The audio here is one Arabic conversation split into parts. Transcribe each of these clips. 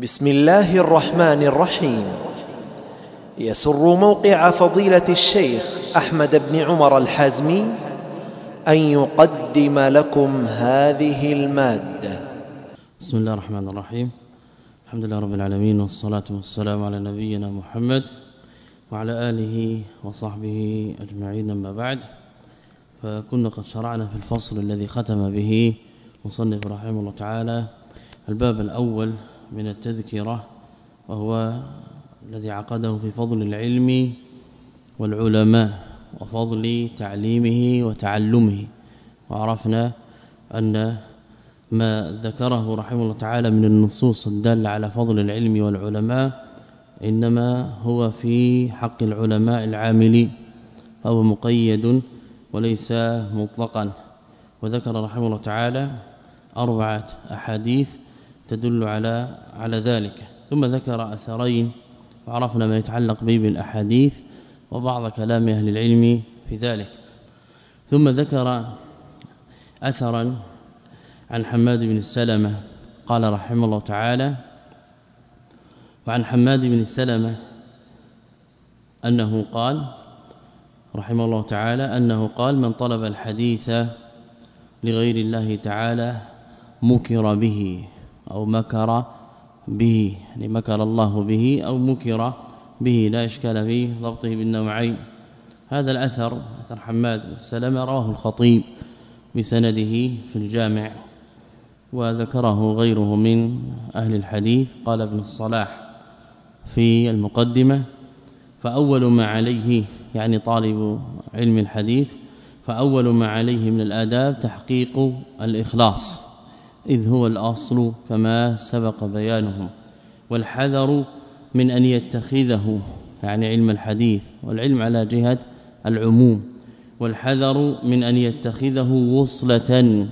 بسم الله الرحمن الرحيم. يسر موقع فضيلة الشيخ أحمد بن عمر الحازمي أن يقدم لكم هذه المادة. بسم الله الرحمن الرحيم. الحمد لله رب العالمين والصلاة والسلام على نبينا محمد وعلى آله وصحبه أجمعين. أما بعد فكنا قد شرعنا في الفصل الذي ختم به مصنف رحمه الله تعالى الباب الأول من التذكرة وهو الذي عقده في فضل العلم والعلماء وفضل تعليمه وتعلمه. وعرفنا أن ما ذكره رحمه الله تعالى من النصوص الدالة على فضل العلم والعلماء إنما هو في حق العلماء العاملين فهو مقيد وليس مطلقا. وذكر رحمه الله تعالى أربعة أحاديث تدل على على ذلك. ثم ذكر أثرين وعرفنا ما يتعلق به بالأحاديث وبعض كلام أهل العلم في ذلك. ثم ذكر اثرا عن حماد بن السلمة قال رحمه الله تعالى وعن حماد بن السلمة أنه قال رحمه الله تعالى أنه قال من طلب الحديث لغير الله تعالى مكر به. أو مكر به يعني مكر الله به أو مكر به لا إشكال في ضبطه بالنوعين. هذا الأثر أثر حماد السلام رواه الخطيب بسنده في الجامع وذكره غيره من أهل الحديث. قال ابن الصلاح في المقدمة فأول ما عليه يعني طالب علم الحديث فأول ما عليه من الآداب تحقيق الإخلاص. إذ هو الأصل كما سبق بيانه والحذر من أن يتخذه يعني علم الحديث والعلم على جهة العموم والحذر من أن يتخذه وصلة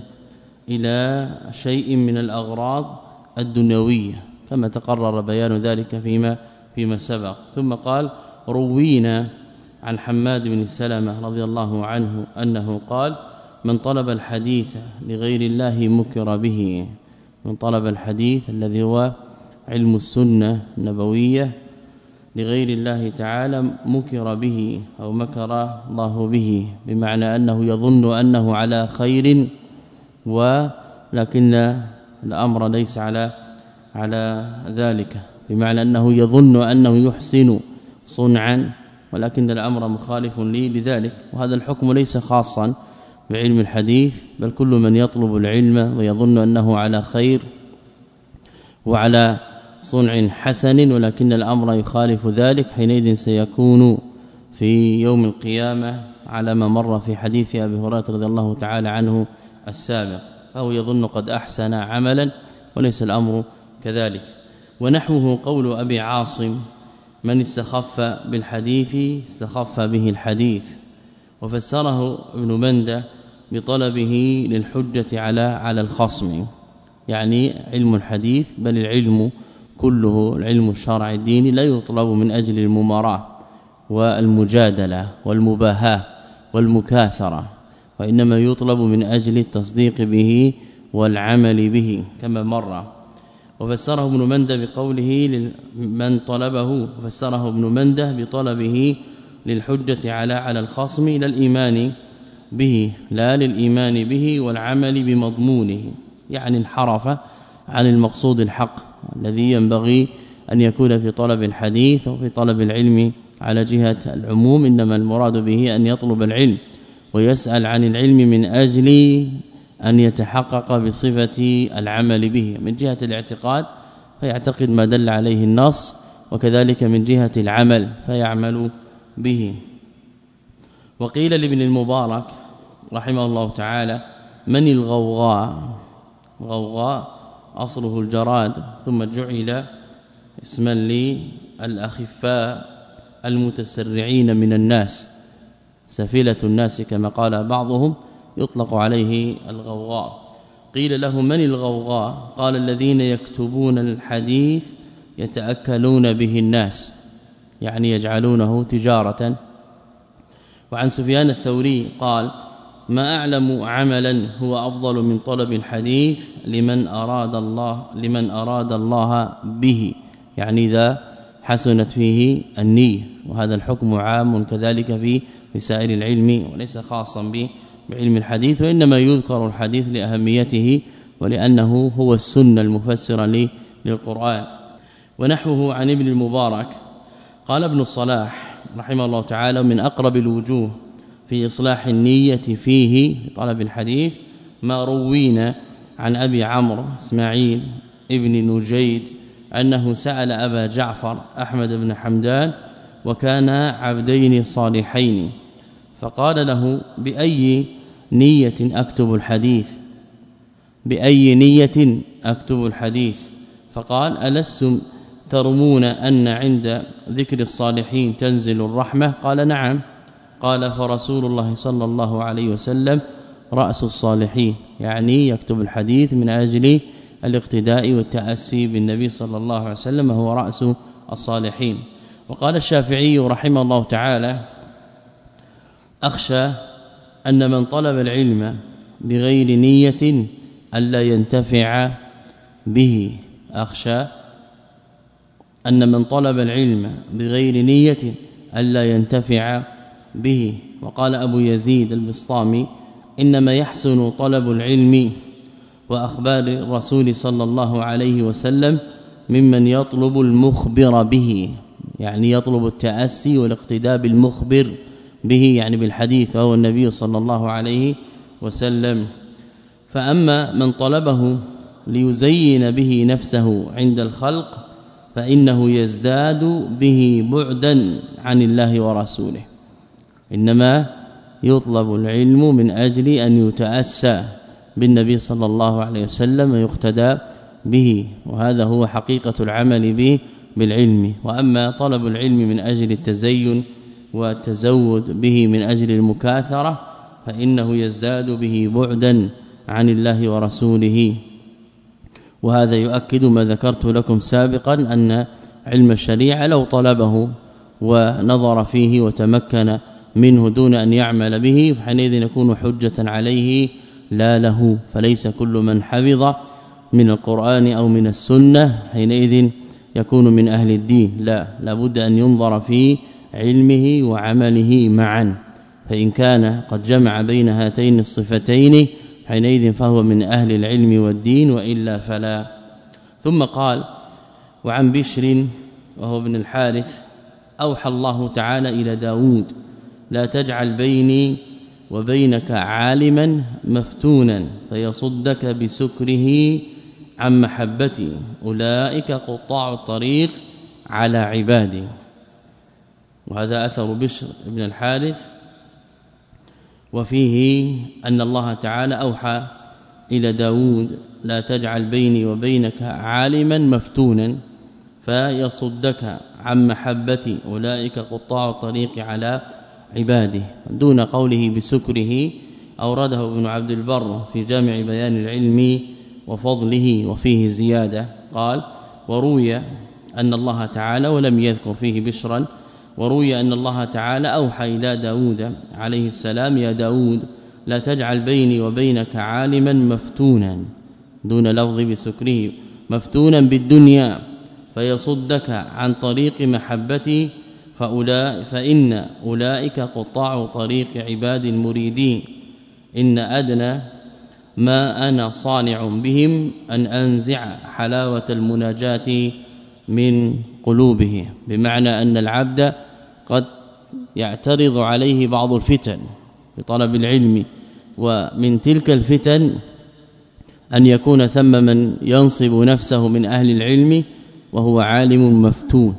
إلى شيء من الأغراض الدنيوية كما تقرر بيان ذلك فيما فيما سبق. ثم قال روينا عن حماد بن سلمة رضي الله عنه أنه قال من طلب الحديث لغير الله مكر به. من طلب الحديث الذي هو علم السنة النبوية لغير الله تعالى مكر به أو مكر الله به. بمعنى أنه يظن أنه على خير ولكن الأمر ليس على على ذلك. بمعنى أنه يظن أنه يحسن صنعا ولكن الأمر مخالف لي لذلك. وهذا الحكم ليس خاصا. بعلم الحديث بل كل من يطلب العلم ويظن أنه على خير وعلى صنع حسن ولكن الأمر يخالف ذلك حينئذ سيكون في يوم القيامة على ما مر في حديث أبي هريرة رضي الله تعالى عنه السابق فهو يظن قد أحسن عملا وليس الأمر كذلك. ونحوه قول أبي عاصم من استخف بالحديث استخف به الحديث. وفسره ابن منده بطلبه للحجة على على الخصم. يعني علم الحديث بل العلم كله العلم الشرعي الديني لا يطلب من أجل المماراه والمجادلة والمباهاة والمكاثرة وإنما يطلب من أجل التصديق به والعمل به كما مر. وفسره ابن مندة بقوله من طلبه فسره ابن مندة بطلبه للحجة على على الخصم إلى الإيمان. به لا للإيمان به والعمل بمضمونه يعني انحرف عن المقصود الحق الذي ينبغي أن يكون في طلب الحديث وفي طلب العلم على جهة العموم إنما المراد به أن يطلب العلم ويسأل عن العلم من أجل أن يتحقق بصفة العمل به. من جهة الاعتقاد فيعتقد ما دل عليه النص وكذلك من جهة العمل فيعمل به. وقيل لابن المبارك رحمه الله تعالى من الغوغاء؟ غوغاء أصله الجراد ثم جعل اسما للأخفاء المتسرعين من الناس سفيلة الناس كما قال بعضهم يطلق عليه الغوغاء. قيل له من الغوغاء؟ قال الذين يكتبون الحديث يتأكلون به الناس يعني يجعلونه تجارة وعن سفيان الثوري قال ما أعلم عملا هو أفضل من طلب الحديث لمن أراد الله لمن أراد الله به. يعني إذا حسنت فيه النية. وهذا الحكم عام كذلك في سائر العلم وليس خاصا بعلم الحديث وإنما يذكر الحديث لأهميته ولأنه هو السنة المفسرة للقرآن. ونحوه عن ابن المبارك قال ابن الصلاح رحمه الله تعالى من أقرب الوجوه في إصلاح النية فيه طلب الحديث ما روينا عن أبي عمرو إسماعيل ابن نجيد أنه سأل أبا جعفر أحمد بن حمدان وكان عبدين صالحين فقال له بأي نية أكتب الحديث؟ بأي نية أكتب الحديث؟ فقال ألستم ترمون أن عند ذكر الصالحين تنزل الرحمة؟ قال نعم. قال فرسول الله صلى الله عليه وسلم رأس الصالحين يعني يكتب الحديث من أجل الاقتداء والتأسي بالنبي صلى الله عليه وسلم هو رأس الصالحين. وقال الشافعي رحمه الله تعالى أخشى أن من طلب العلم بغير نية ألا ينتفع به. أخشى أن من طلب العلم بغير نية الا ينتفع به. وقال أبو يزيد البسطامي إنما يحسن طلب العلم وأخبار الرسول صلى الله عليه وسلم ممن يطلب المخبر به يعني يطلب التأسي والاقتداء بالمخبر به يعني بالحديث وهو النبي صلى الله عليه وسلم. فأما من طلبه ليزين به نفسه عند الخلق فإنه يزداد به بعدا عن الله ورسوله. إنما يطلب العلم من أجل أن يتأسى بالنبي صلى الله عليه وسلم ويقتدى به وهذا هو حقيقة العمل به بالعلم. وأما طلب العلم من أجل التزين والتزود به من أجل المكاثرة فإنه يزداد به بعدا عن الله ورسوله. وهذا يؤكد ما ذكرت لكم سابقا أن علم الشريعة لو طلبه ونظر فيه وتمكن منه دون أن يعمل به فحينئذ يكون حجة عليه لا له فليس كل من حفظ من القرآن أو من السنة حينئذ يكون من أهل الدين. لا لابد أن ينظر في علمه وعمله معا فإن كان قد جمع بين هاتين الصفتين حينئذ فهو من أهل العلم والدين وإلا فلا. ثم قال وعن بشر وهو ابن الحارث أوحى الله تعالى إلى داود لا تجعل بيني وبينك عالما مفتونا فيصدك بسكره عن محبتي. أولئك قطاع الطريق على عبادي. وهذا أثر بشر بن الحارث وفيه أن الله تعالى أوحى إلى داود لا تجعل بيني وبينك عالما مفتونا فيصدك عن محبتي أولئك قطاع الطريق على عباده. دون قوله بسكره أورده ابن عبد البر في جامع بيان العلم وفضله وفيه زيادة. قال وروي أن الله تعالى ولم يذكر فيه بشرا وروي أن الله تعالى أوحى إلى داود عليه السلام يا داود لا تجعل بيني وبينك عالما مفتونا دون لفظ بسكره مفتونا بالدنيا فيصدك عن طريق محبتي فأولا فإن أولئك قطاع طريق عباد المريدين إن أدنى ما أنا صانع بهم أن أنزع حلاوة المناجاة من قلوبه بمعنى أن العبد قد يعترض عليه بعض الفتن بطلب العلم ومن تلك الفتن أن يكون ثم من ينصب نفسه من أهل العلم وهو عالم مفتون.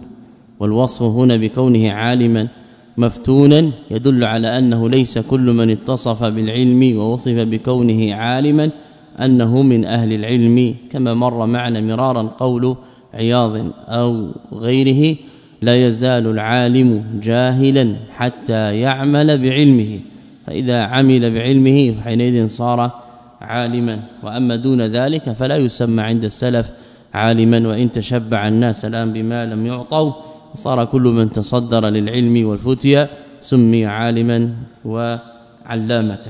والوصف هنا بكونه عالما مفتونا يدل على أنه ليس كل من اتصف بالعلم ووصف بكونه عالما أنه من أهل العلم كما مر معنا مرارا قول عياض أو غيره. لا يزال العالم جاهلا حتى يعمل بعلمه. فإذا عمل بعلمه فحينئذ صار عالما. وأما دون ذلك فلا يسمى عند السلف عالما. وإن تشبع الناس الآن بما لم يعطوا صار كل من تصدر للعلم والفتيا سمي عالما وعلامه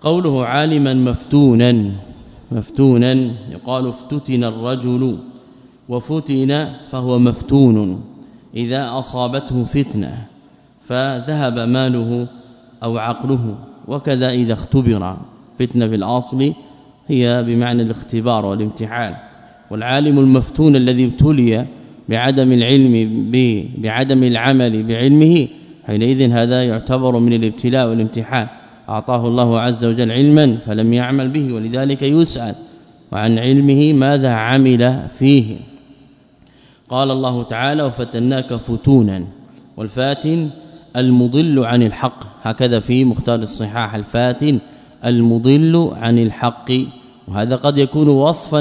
قوله عالما مفتونا مفتونا يقال افتتن الرجل وفتن فهو مفتون. إذا أصابته فتنة فذهب ماله أو عقله وكذا إذا اختبر. فتنة في الأصل هي بمعنى الاختبار والامتحان. والعالم المفتون الذي ابتلي بعدم العلم بعدم العمل بعلمه حينئذ هذا يعتبر من الابتلاء والامتحان. أعطاه الله عز وجل علما فلم يعمل به ولذلك يسأل وعن علمه ماذا عمل فيه. قال الله تعالى وفتناك فتونا. والفاتن المضل عن الحق. هكذا في مختار الصحاح الفاتن المضل عن الحق. وهذا قد يكون وصفا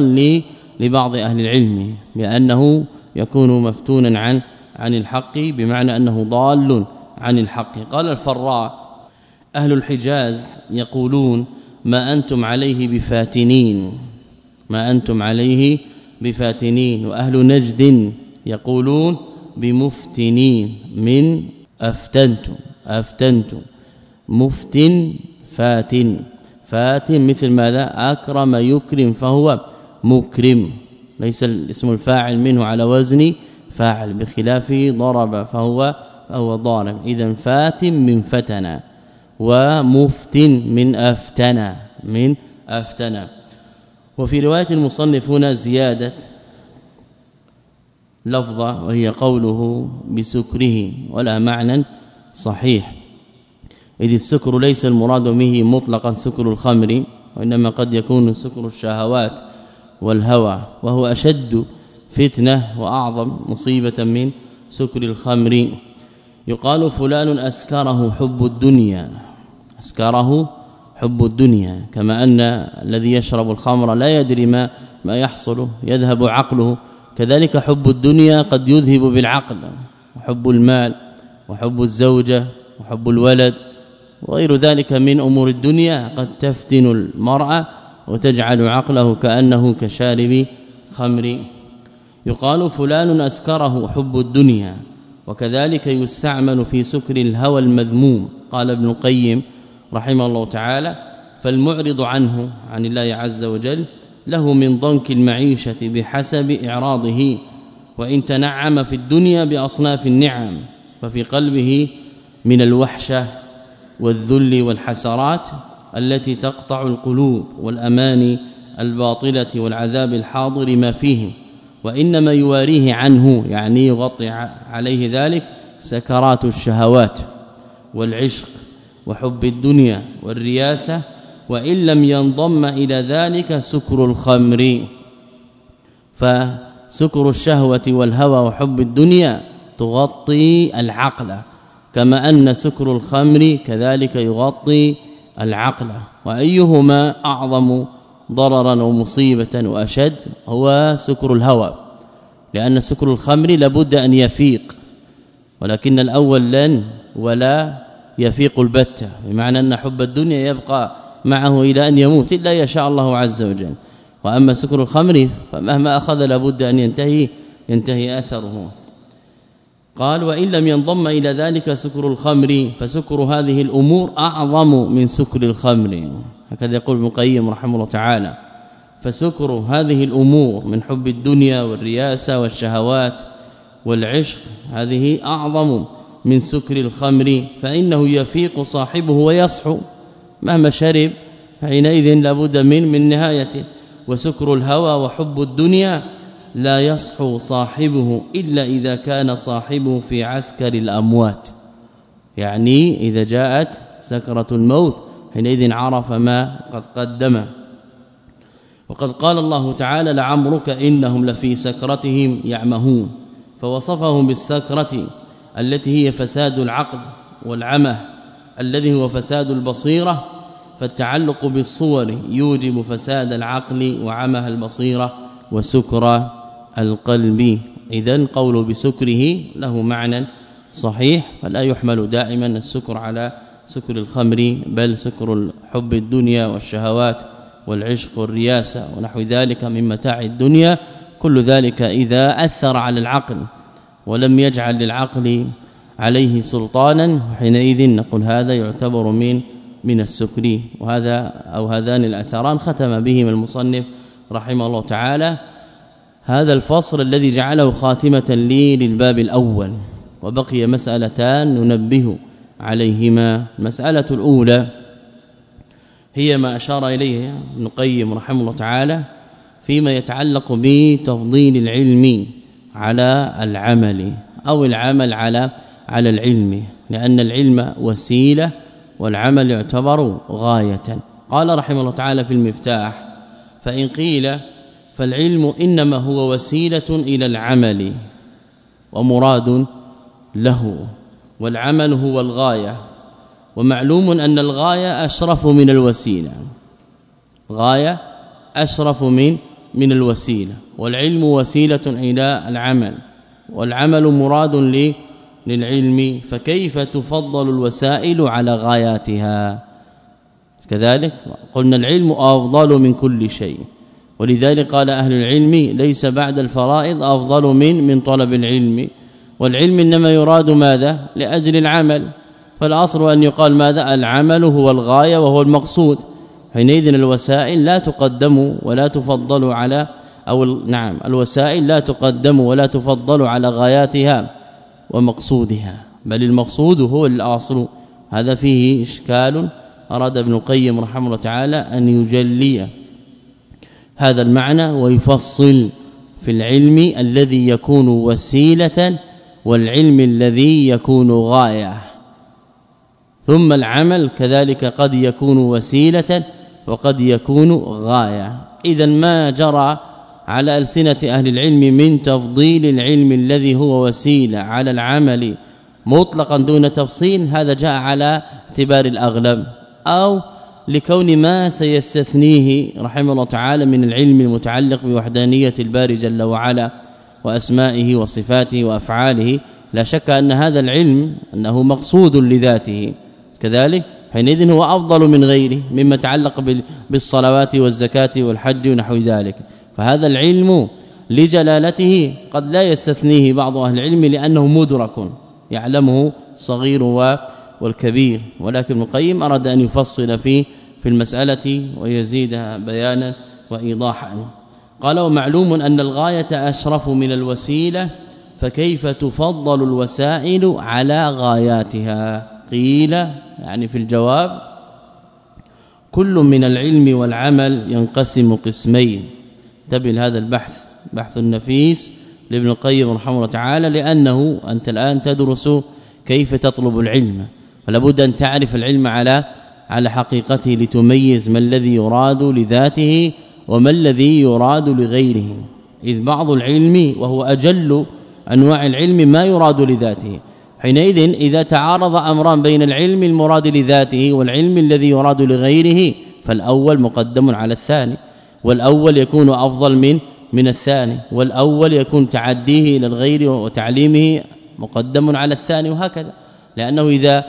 لبعض أهل العلم بأنه يكون مفتونا عن عن الحق بمعنى أنه ضال عن الحق. قال الفراء أهل الحجاز يقولون ما أنتم عليه بفاتنين. ما أنتم عليه بفاتنين وأهل نجد يقولون بمفتنين من أفتنتم أفتنتم. مفتن فاتن. فاتن مثل ماذا؟ أكرم يكرم فهو مكرم. ليس الاسم الفاعل منه على وزن فاعل بخلاف ضرب فهو فهو ضارب. اذا فات من فتنا ومفتن من افتنا من افتنا وفي رواية المصنف هنا زيادة لفظة وهي قوله بسكره ولا معنى صحيح. إذ السكر ليس المراد به مطلقا سكر الخمر وإنما قد يكون سكر الشهوات والهوى وهو أشد فتنة وأعظم مصيبة من سكر الخمر. يقال فلان أسكره حب الدنيا أسكره حب الدنيا كما أن الذي يشرب الخمر لا يدري ما ما يحصل يذهب عقله. كذلك حب الدنيا قد يذهب بالعقل وحب المال وحب الزوجة وحب الولد وغير ذلك من أمور الدنيا. قد تفتن المرأة وتجعل عقله كأنه كشارب خمر. يقال فلان أسكره حب الدنيا وكذلك يستعمل في سكر الهوى المذموم. قال ابن القيم رحمه الله تعالى فالمعرض عنه عن الله عز وجل له من ضنك المعيشة بحسب إعراضه وإن تنعم في الدنيا بأصناف النعم ففي قلبه من الوحشة والذل والحسرات التي تقطع القلوب والاماني الباطلة والعذاب الحاضر ما فيه وإنما يواريه عنه يعني يغطي عليه ذلك سكرات الشهوات والعشق وحب الدنيا والرياسة وإن لم ينضم إلى ذلك سكر الخمر. فسكر الشهوة والهوى وحب الدنيا تغطي العقل كما أن سكر الخمر كذلك يغطي العقل. وأيهما أعظم ضررا ومصيبة وأشد هو سكر الهوى لأن سكر الخمر لابد أن يفيق ولكن الأول لن ولا يفيق البتة بمعنى أن حب الدنيا يبقى معه إلى أن يموت إلا يشاء الله عز وجل. وأما سكر الخمر فمهما أخذ لابد أن ينتهي ينتهي أثره. قال وإن لم ينضم إلى ذلك سكر الخمر فسكر هذه الأمور أعظم من سكر الخمر. هكذا يقول ابن القيم رحمه الله تعالى فسكر هذه الأمور من حب الدنيا والرياسة والشهوات والعشق هذه أعظم من سكر الخمر فإنه يفيق صاحبه ويصحو. مهما شرب حينئذ لابد من من نهايته. وسكر الهوى وحب الدنيا لا يصحو صاحبه إلا إذا كان صاحبه في عسكر الأموات. يعني إذا جاءت سكرة الموت حينئذ عرف ما قد قدم. وقد قال الله تعالى لعمرك إنهم لفي سكرتهم يعمهون فوصفهم بالسكرة التي هي فساد العقل والعمى الذي هو فساد البصيرة فالتعلق بالصور يوجب فساد العقل وعمى البصيرة وسكر القلب. اذا قول بسكره له معنى صحيح فلا يحمل دائما السكر على سكر الخمر بل سكر حب الدنيا والشهوات والعشق والرياسة ونحو ذلك من متاع الدنيا. كل ذلك إذا أثر على العقل. ولم يجعل للعقل عليه سلطانا حينئذ نقول هذا يعتبر من من السكر. وهذا أو هذان الأثران ختم بهما المصنف رحمه الله تعالى. هذا الفصل الذي جعله خاتمة لي للباب الأول. وبقي مسألتان ننبه عليهما. المسألة الأولى هي ما أشار إليه ابن رحمه الله تعالى فيما يتعلق بتفضيل العلم. على العمل أو العمل على على العلم لأن العلم وسيلة والعمل يعتبر غاية. قال رحمه الله تعالى في المفتاح فإن قيل فالعلم إنما هو وسيلة إلى العمل ومراد له والعمل هو الغاية. ومعلوم أن الغاية أشرف من الوسيلة. غاية أشرف من من الوسيلة والعلم وسيلة إلى العمل والعمل مراد للعلم فكيف تفضل الوسائل على غاياتها؟ كذلك قلنا العلم أفضل من كل شيء ولذلك قال أهل العلم ليس بعد الفرائض أفضل من من طلب العلم والعلم إنما يراد ماذا؟ لأجل العمل فالأصل أن يقال ماذا؟ العمل هو الغاية وهو المقصود. حينئذ الوسائل لا تقدم ولا تفضل على أو نعم الوسائل لا تقدم ولا تفضل على غاياتها ومقصودها بل المقصود هو الأصل. هذا فيه إشكال. أراد ابن القيم رحمه الله تعالى أن يجلي هذا المعنى ويفصل في العلم الذي يكون وسيلة والعلم الذي يكون غاية. ثم العمل كذلك قد يكون وسيلة وقد يكون غاية. اذا ما جرى على ألسنة أهل العلم من تفضيل العلم الذي هو وسيلة على العمل مطلقا دون تفصيل هذا جاء على اعتبار الأغلب أو لكون ما سيستثنيه رحمه الله تعالى من العلم المتعلق بوحدانية الباري جل وعلا وأسمائه وصفاته وأفعاله. لا شك أن هذا العلم أنه مقصود لذاته. كذلك حينئذ هو أفضل من غيره مما يتعلق بالصلوات والزكاة والحج ونحو ذلك. فهذا العلم لجلالته قد لا يستثنيه بعض أهل العلم لأنه مدرك يعلمه صغير والكبير. ولكن القيم أراد أن يفصل في في المسألة ويزيدها بيانا وإيضاحا. قال ومعلوم أن الغاية أشرف من الوسيلة فكيف تفضل الوسائل على غاياتها؟ قيل يعني في الجواب كل من العلم والعمل ينقسم قسمين. تبين هذا البحث بحث النفيس لابن القيم رحمه الله تعالى لأنه أنت الآن تدرس كيف تطلب العلم. فلا بد أن تعرف العلم على على حقيقته لتميز ما الذي يراد لذاته وما الذي يراد لغيره. إذ بعض العلم وهو أجل أنواع العلم ما يراد لذاته. حينئذ إذا تعارض أمران بين العلم المراد لذاته والعلم الذي يراد لغيره فالأول مقدم على الثاني والأول يكون أفضل من من الثاني والأول يكون تعديه إلى الغير وتعليمه مقدم على الثاني وهكذا. لأنه إذا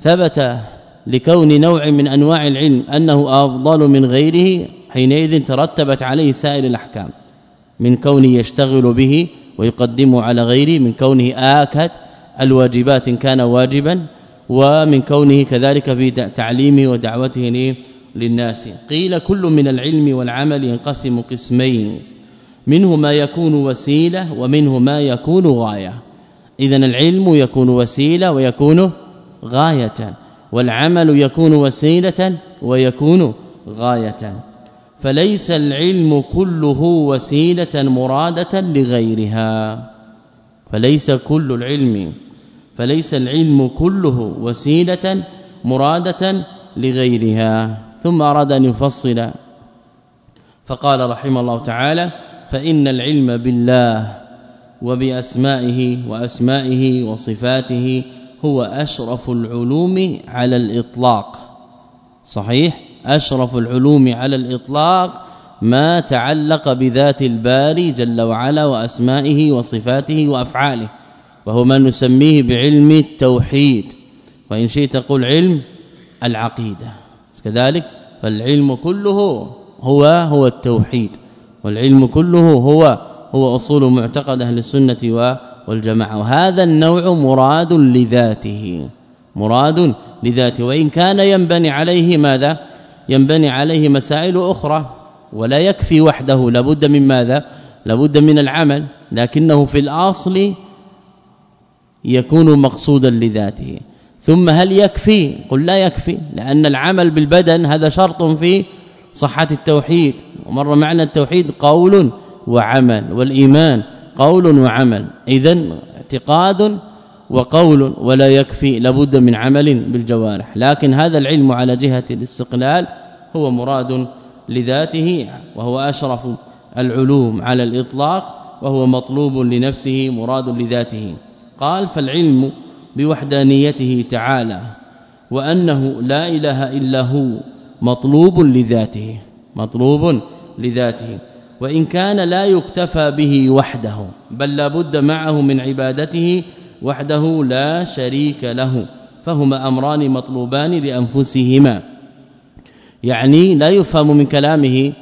ثبت لكون نوع من أنواع العلم أنه أفضل من غيره حينئذ ترتبت عليه سائر الأحكام من كونه يشتغل به ويقدمه على غيره من كونه آكد الواجبات إن كان واجبا ومن كونه كذلك في تعليمه ودعوته للناس. قيل كل من العلم والعمل ينقسم قسمين. منه ما يكون وسيلة ومنه ما يكون غاية. اذا العلم يكون وسيلة ويكون غاية. والعمل يكون وسيلة ويكون غاية. فليس العلم كله وسيلة مرادة لغيرها. فليس كل العلم فليس العلم كله وسيلة مرادة لغيرها. ثم أراد أن يفصل فقال رحمه الله تعالى فإن العلم بالله وبأسمائه وأسمائه وصفاته هو أشرف العلوم على الإطلاق. صحيح؟ أشرف العلوم على الإطلاق ما تعلق بذات الباري جل وعلا وأسمائه وصفاته وأفعاله وهو ما نسميه بعلم التوحيد. وإن شئت قل علم العقيدة. كذلك فالعلم كله هو هو التوحيد. والعلم كله هو هو أصول معتقد أهل السنة والجماعة. وهذا النوع مراد لذاته مراد لذاته. وإن كان ينبني عليه ماذا؟ ينبني عليه مسائل أخرى. ولا يكفي وحده. لابد من ماذا؟ لابد من العمل. لكنه في الأصل يكون مقصودا لذاته. ثم هل يكفي؟ قل لا يكفي لأن العمل بالبدن هذا شرط في صحة التوحيد. ومر معنى التوحيد قول وعمل والإيمان قول وعمل. اذا اعتقاد وقول ولا يكفي لابد من عمل بالجوارح. لكن هذا العلم على جهة الاستقلال هو مراد لذاته وهو أشرف العلوم على الإطلاق وهو مطلوب لنفسه مراد لذاته. قال فالعلم بوحدانيته تعالى وأنه لا إله إلا هو مطلوب لذاته مطلوب لذاته. وإن كان لا يكتفى به وحده بل لابد معه من عبادته وحده لا شريك له فهما أمران مطلوبان لأنفسهما. يعني لا يفهم من كلامه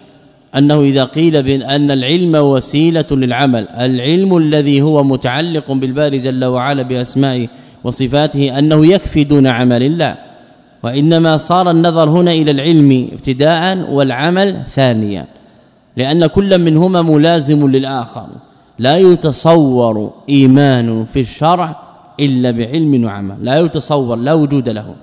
أنه إذا قيل بأن العلم وسيلة للعمل العلم الذي هو متعلق بالباري جل وعلا بأسمائه وصفاته أنه يكفي دون عمل الله. وإنما صار النظر هنا إلى العلم ابتداء والعمل ثانيا لأن كل منهما ملازم للآخر. لا يتصور إيمان في الشرع إلا بعلم وعمل لا يتصور لا وجود له.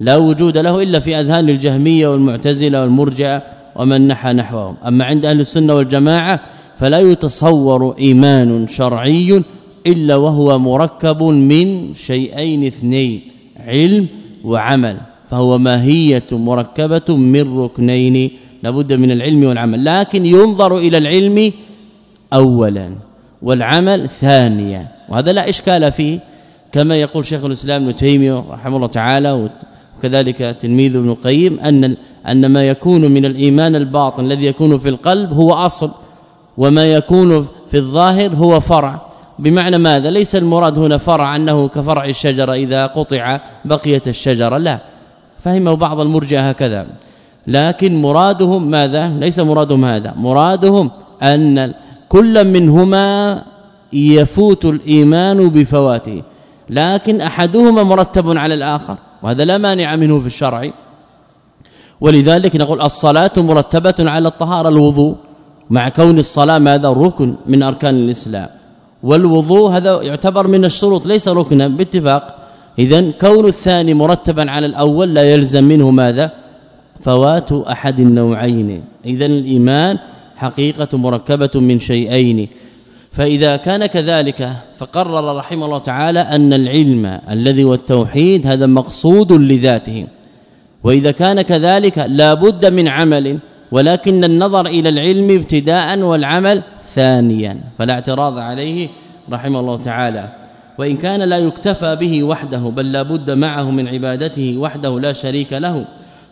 لا وجود له إلا في أذهان الجهمية والمعتزلة والمرجئه ومن نحى نحوهم. أما عند أهل السنة والجماعة فلا يتصور إيمان شرعي إلا وهو مركب من شيئين اثنين علم وعمل فهو ماهية مركبة من ركنين لابد من العلم والعمل. لكن ينظر إلى العلم اولا والعمل ثانيا وهذا لا إشكال فيه. كما يقول شيخ الإسلام ابن تيمية رحمه الله تعالى وكذلك تلميذ ابن القيم أن أن ما يكون من الإيمان الباطن الذي يكون في القلب هو أصل وما يكون في الظاهر هو فرع. بمعنى ماذا؟ ليس المراد هنا فرع أنه كفرع الشجرة إذا قطع بقيت الشجرة لا. فهمه بعض المرجئة هكذا. لكن مرادهم ماذا؟ ليس مرادهم هذا. مرادهم أن كل منهما يفوت الإيمان بفواته. لكن أحدهما مرتب على الآخر. وهذا لا مانع منه في الشرع. ولذلك نقول الصلاة مرتبة على الطهارة الوضوء. مع كون الصلاة ماذا؟ ركن من أركان الإسلام. والوضوء هذا يعتبر من الشروط ليس ركنا باتفاق. اذا كون الثاني مرتبا على الأول لا يلزم منه ماذا؟ فوات أحد النوعين. اذا الإيمان حقيقة مركبة من شيئين. فإذا كان كذلك فقرر رحمه الله تعالى أن العلم الذي والتوحيد هذا مقصود لذاته. وإذا كان كذلك لا بد من عمل ولكن النظر إلى العلم ابتداء والعمل ثانيا. فلا اعتراض عليه رحمه الله تعالى. وإن كان لا يكتفى به وحده بل لا بد معه من عبادته وحده لا شريك له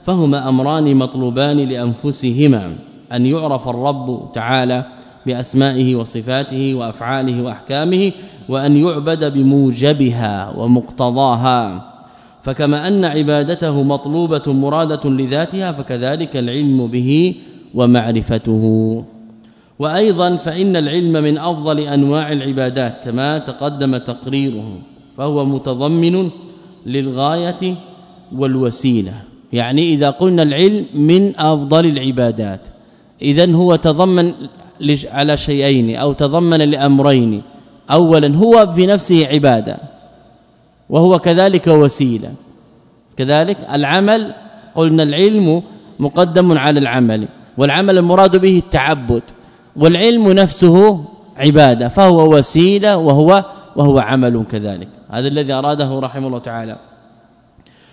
فهما أمران مطلوبان لأنفسهما. أن يعرف الرب تعالى بأسمائه وصفاته وأفعاله وأحكامه وأن يعبد بموجبها ومقتضاها. فكما أن عبادته مطلوبة مرادة لذاتها فكذلك العلم به ومعرفته. وأيضا فإن العلم من أفضل أنواع العبادات كما تقدم تقريره فهو متضمن للغاية والوسيلة. يعني إذا قلنا العلم من أفضل العبادات اذا هو تضمن على شيئين أو تضمن لأمرين. اولا هو بنفسه عبادة وهو كذلك وسيلة. كذلك العمل قلنا العلم مقدم على العمل والعمل المراد به التعبد والعلم نفسه عبادة فهو وسيلة وهو وهو عمل كذلك. هذا الذي أراده رحمه الله تعالى.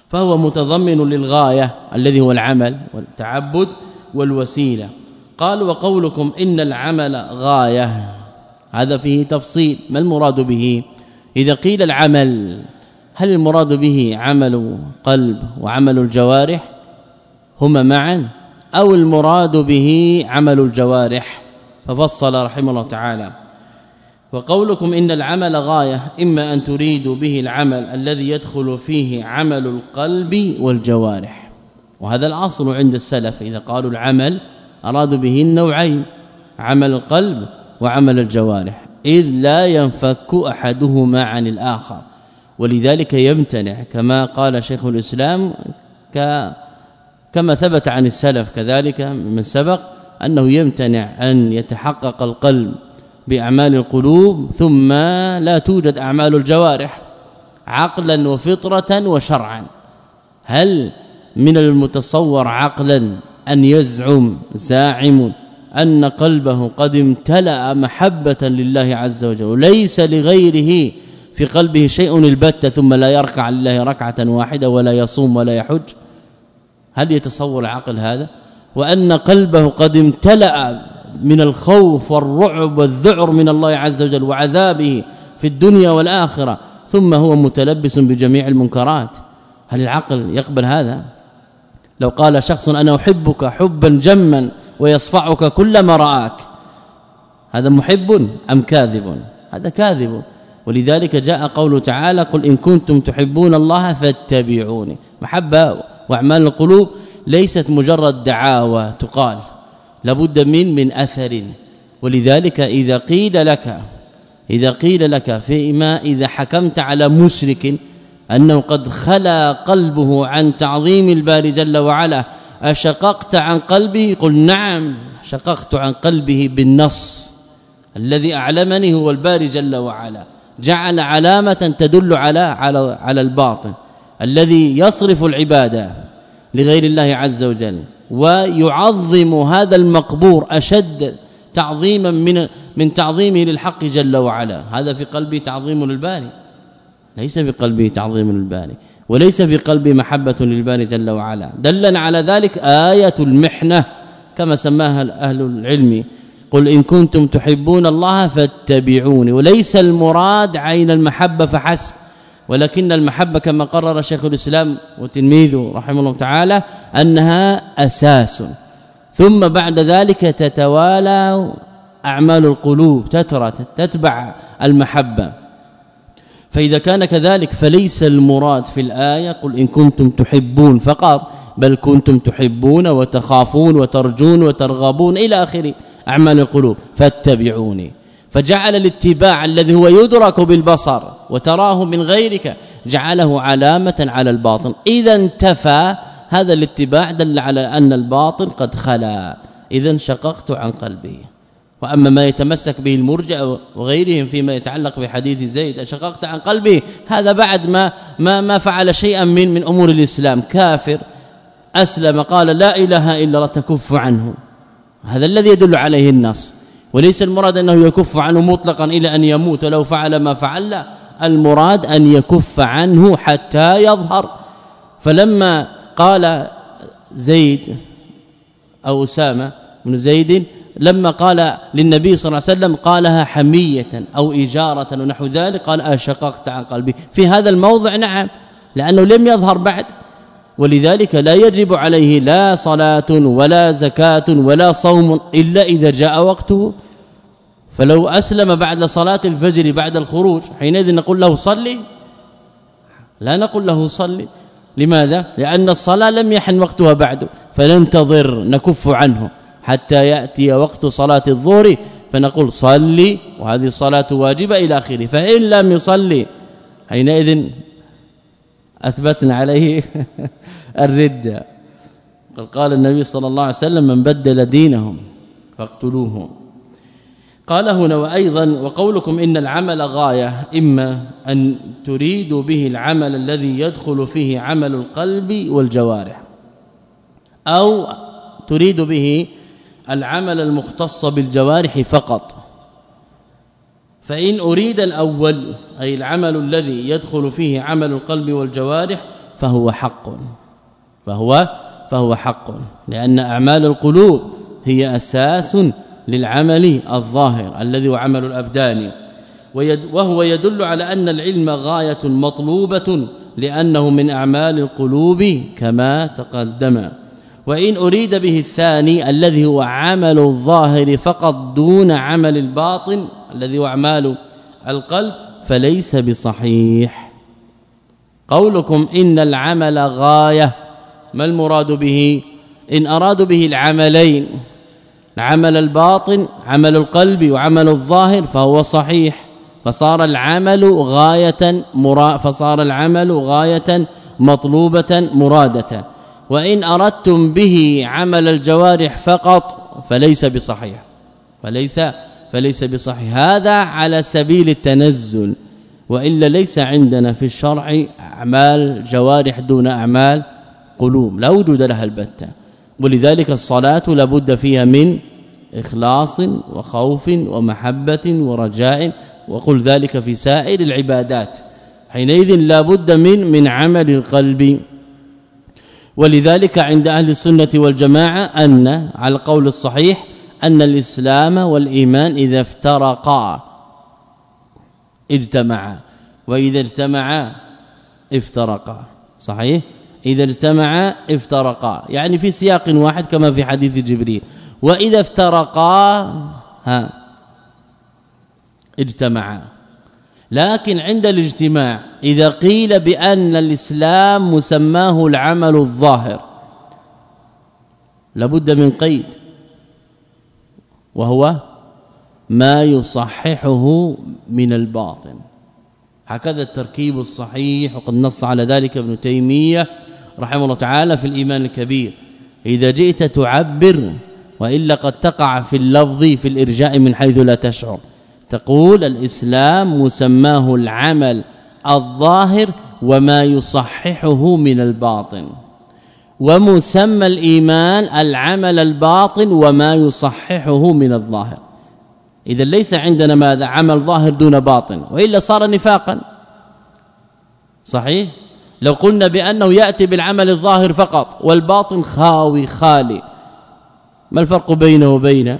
فهو متضمن للغاية الذي هو العمل والتعبد والوسيلة. قال وقولكم إن العمل غاية. هذا فيه تفصيل. ما المراد به؟ إذا قيل العمل هل المراد به عمل قلب وعمل الجوارح؟ هما معا. أو المراد به عمل الجوارح؟ ففصل رحمه الله تعالى. وقولكم إن العمل غاية إما أن تريدوا به العمل الذي يدخل فيه عمل القلب والجوارح. وهذا الأصل عند السلف إذا قالوا العمل أرادوا به النوعين عمل القلب وعمل الجوارح. إذ لا ينفك أحدهما عن الآخر. ولذلك يمتنع كما قال شيخ الإسلام كما ثبت عن السلف كذلك من سبق أنه يمتنع أن يتحقق القلب بأعمال القلوب ثم لا توجد أعمال الجوارح عقلا وفطرة وشرعا. هل من المتصور عقلا أن يزعم زاعم أن قلبه قد امتلأ محبة لله عز وجل وليس لغيره في قلبه شيء البتة ثم لا يركع لله ركعة واحدة ولا يصوم ولا يحج. هل يتصور العقل هذا؟ وأن قلبه قد امتلأ من الخوف والرعب والذعر من الله عز وجل وعذابه في الدنيا والآخرة ثم هو متلبس بجميع المنكرات. هل العقل يقبل هذا؟ لو قال شخص أنا أحبك حبا جما ويصفعك كلما رآك هذا محب أم كاذب؟ هذا كاذب. ولذلك جاء قوله تعالى قل إن كنتم تحبون الله فاتبعوني. محبة وأعمال القلوب ليست مجرد دعاوى تقال لابد من من أثر. ولذلك إذا قيل لك إذا قيل لك فيما إذا حكمت على مشرك أنه قد خلا قلبه عن تعظيم الباري جل وعلا. أشققت عن قلبه قل نعم شققت عن قلبه بالنص. الذي أعلمني هو الباري جل وعلا. جعل علامة تدل على على على الباطن. الذي يصرف العباده لغير الله عز وجل. ويعظم هذا المقبور أشد تعظيما من من تعظيمه للحق جل وعلا. هذا في قلبي تعظيم للباري ليس في قلبه تعظيم للباري وليس في قلبي محبة للباري جل وعلا. دلنا على ذلك آية المحنة كما سماها أهل العلم. قل إن كنتم تحبون الله فاتبعوني وليس المراد عين المحبة فحسب. ولكن المحبة كما قرر شيخ الإسلام وتلميذه رحمه الله تعالى أنها أساس. ثم بعد ذلك تتوالى أعمال القلوب تترى تتبع المحبة. فإذا كان كذلك فليس المراد في الآية قل إن كنتم تحبون فقط بل كنتم تحبون وتخافون وترجون وترغبون إلى اخره أعمال القلوب فاتبعوني. فجعل الاتباع الذي هو يدرك بالبصر وتراه من غيرك جعله علامة على الباطن. إذا انتفى هذا الاتباع دل على أن الباطن قد خلا. إذا شققت عن قلبه وأما ما يتمسك به المرجع وغيرهم فيما يتعلق بحديث زيد أشققت عن قلبه هذا بعد ما ما ما فعل شيئا من من أمور الإسلام. كافر أسلم قال لا إله إلا الله تكف عنه. هذا الذي يدل عليه النص. وليس المراد أنه يكف عنه مطلقا إلى أن يموت لو فعل ما فعل. لا المراد أن يكف عنه حتى يظهر. فلما قال زيد أو أسامة بن زيد لما قال للنبي صلى الله عليه وسلم قالها حمية أو إجارة ونحو ذلك قال اشققت عن قلبي. في هذا الموضع نعم لأنه لم يظهر بعد. ولذلك لا يجب عليه لا صلاة ولا زكاة ولا صوم إلا إذا جاء وقته. فلو أسلم بعد صلاة الفجر بعد الخروج حينئذ نقول له صلي. لا نقول له صلي. لماذا؟ لأن الصلاة لم يحن وقتها بعد. فننتظر نكف عنه. حتى يأتي وقت صلاة الظهر فنقول صلي وهذه الصلاة واجبة إلى آخره فإن لم يصلي حينئذ أثبتنا عليه الرده قال قال النبي صلى الله عليه وسلم من بدل دينهم فاقتلوه قال هنا وأيضا وقولكم إن العمل غاية إما أن تريدوا به العمل الذي يدخل فيه عمل القلب والجوارح أو تريد به العمل المختص بالجوارح فقط. فإن أريد الأول أي العمل الذي يدخل فيه عمل القلب والجوارح فهو حق. فهو فهو حق. لأن أعمال القلوب هي أساس للعمل الظاهر الذي هو عمل الأبدان. وهو يدل على أن العلم غاية مطلوبة لأنه من أعمال القلوب كما تقدم. وإن أريد به الثاني الذي هو عمل الظاهر فقط دون عمل الباطن الذي هو أعمال القلب فليس بصحيح. قولكم إن العمل غاية ما المراد به؟ إن أرادوا به العملين عمل الباطن عمل القلب وعمل الظاهر فهو صحيح. فصار العمل غاية مرا فصار العمل غاية مطلوبة مرادة. وإن أردتم به عمل الجوارح فقط فليس بصحيح فليس فليس بصحيح. هذا على سبيل التنزل وإلا ليس عندنا في الشرع أعمال جوارح دون أعمال قلوب لا وجود لها البتة. ولذلك الصلاة لابد فيها من إخلاص وخوف ومحبة ورجاء وقل ذلك في سائر العبادات. حينئذ لابد من من عمل القلب ولذلك عند أهل السنة والجماعة أن على القول الصحيح أن الإسلام والإيمان إذا افترقا اجتمعا وإذا اجتمعا افترقا. صحيح؟ إذا اجتمعا افترقا. يعني في سياق واحد كما في حديث جبريل. وإذا افترقا ها اجتمعا. لكن عند الاجتماع إذا قيل بأن الإسلام مسماه العمل الظاهر لابد من قيد وهو ما يصححه من الباطن. هكذا التركيب الصحيح وقد نص على ذلك ابن تيمية رحمه الله تعالى في الإيمان الكبير إذا جئت تعبر وإلا قد تقع في اللفظ في الإرجاء من حيث لا تشعر. تقول الإسلام مسماه العمل الظاهر وما يصححه من الباطن. ومسمى الإيمان العمل الباطن وما يصححه من الظاهر. إذا ليس عندنا ماذا؟ عمل ظاهر دون باطن. وإلا صار نفاقا. صحيح؟ لو قلنا بأنه يأتي بالعمل الظاهر فقط والباطن خاوي خالي. ما الفرق بينه وبين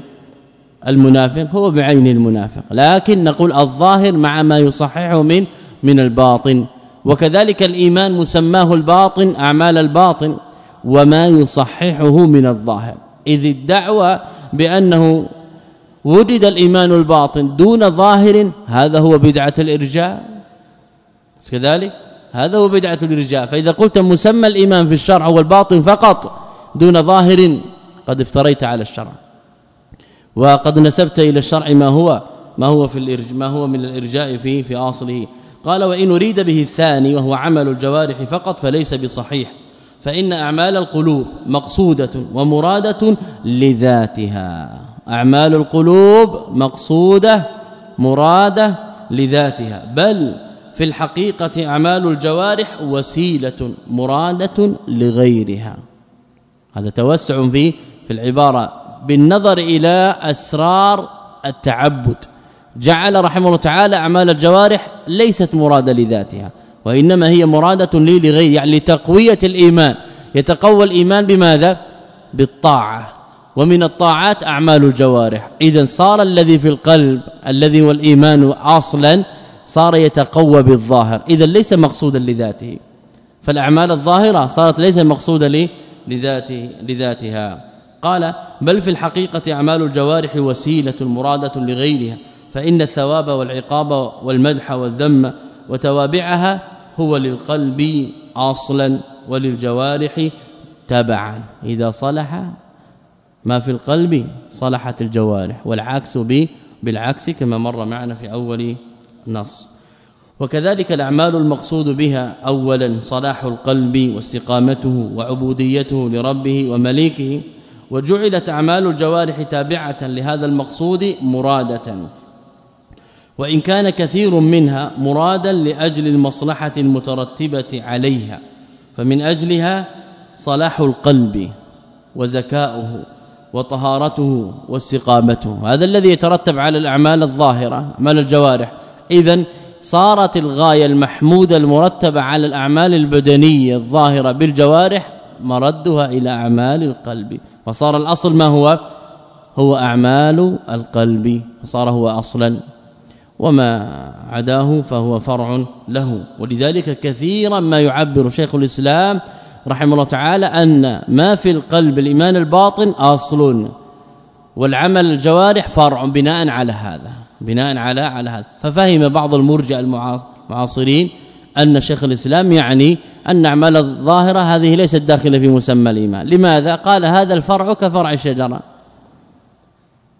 المنافق هو بعين المنافق لكن نقول الظاهر مع ما يصححه من من الباطن. وكذلك الإيمان مسماه الباطن أعمال الباطن وما يصححه من الظاهر. إذ الدعوه بأنه وجد الإيمان الباطن دون ظاهر هذا هو بدعة الإرجاء. كذلك هذا هو بدعة الإرجاء. فإذا قلت مسمى الإيمان في الشرع هو الباطن فقط دون ظاهر قد افتريت على الشرع. وقد نسبت إلى الشرع ما هو ما هو في الارجاء ما هو من الإرجاء فيه في أصله. قال وإن أريد به الثاني وهو عمل الجوارح فقط فليس بصحيح. فإن أعمال القلوب مقصودة ومرادة لذاتها. أعمال القلوب مقصودة مرادة لذاتها. بل في الحقيقة أعمال الجوارح وسيلة مرادة لغيرها. هذا توسع في في العبارة. بالنظر إلى أسرار التعبد. جعل رحمه الله تعالى أعمال الجوارح ليست مراده لذاتها وإنما هي مرادة لي لغير يعني لتقوية الإيمان. يتقوى الإيمان بماذا؟ بالطاعة. ومن الطاعات أعمال الجوارح. اذا صار الذي في القلب الذي هو الإيمان أصلا صار يتقوى بالظاهر. اذا ليس مقصودا لذاته. فالأعمال الظاهرة صارت ليس مقصودا لذاته لذاتها. قال بل في الحقيقة أعمال الجوارح وسيلة مرادة لغيرها فإن الثواب والعقاب والمدح والذم وتوابعها هو للقلب أصلا وللجوارح تبعا. إذا صلح ما في القلب صلحت الجوارح والعكس به بالعكس كما مر معنا في أول نص. وكذلك الأعمال المقصود بها اولا صلاح القلب واستقامته وعبوديته لربه ومليكه وجعلت أعمال الجوارح تابعة لهذا المقصود مرادة. وإن كان كثير منها مرادا لأجل المصلحة المترتبة عليها فمن أجلها صلاح القلب وزكاؤه وطهارته واستقامته. هذا الذي يترتب على الأعمال الظاهرة أعمال الجوارح. اذا صارت الغاية المحمودة المرتبة على الأعمال البدنية الظاهرة بالجوارح مردها إلى أعمال القلب. وصار الأصل ما هو؟ هو أعمال القلب. صار هو أصلا. وما عداه فهو فرع له. ولذلك كثيرا ما يعبر شيخ الإسلام رحمه الله تعالى أن ما في القلب الإيمان الباطن أصل. والعمل الجوارح فرع بناء على هذا. بناء على على هذا. ففهم بعض المرجئه المعاصرين أن شيخ الإسلام يعني أن أعمال الظاهرة هذه ليست داخلة في مسمى الإيمان. لماذا؟ قال هذا الفرع كفرع الشجرة.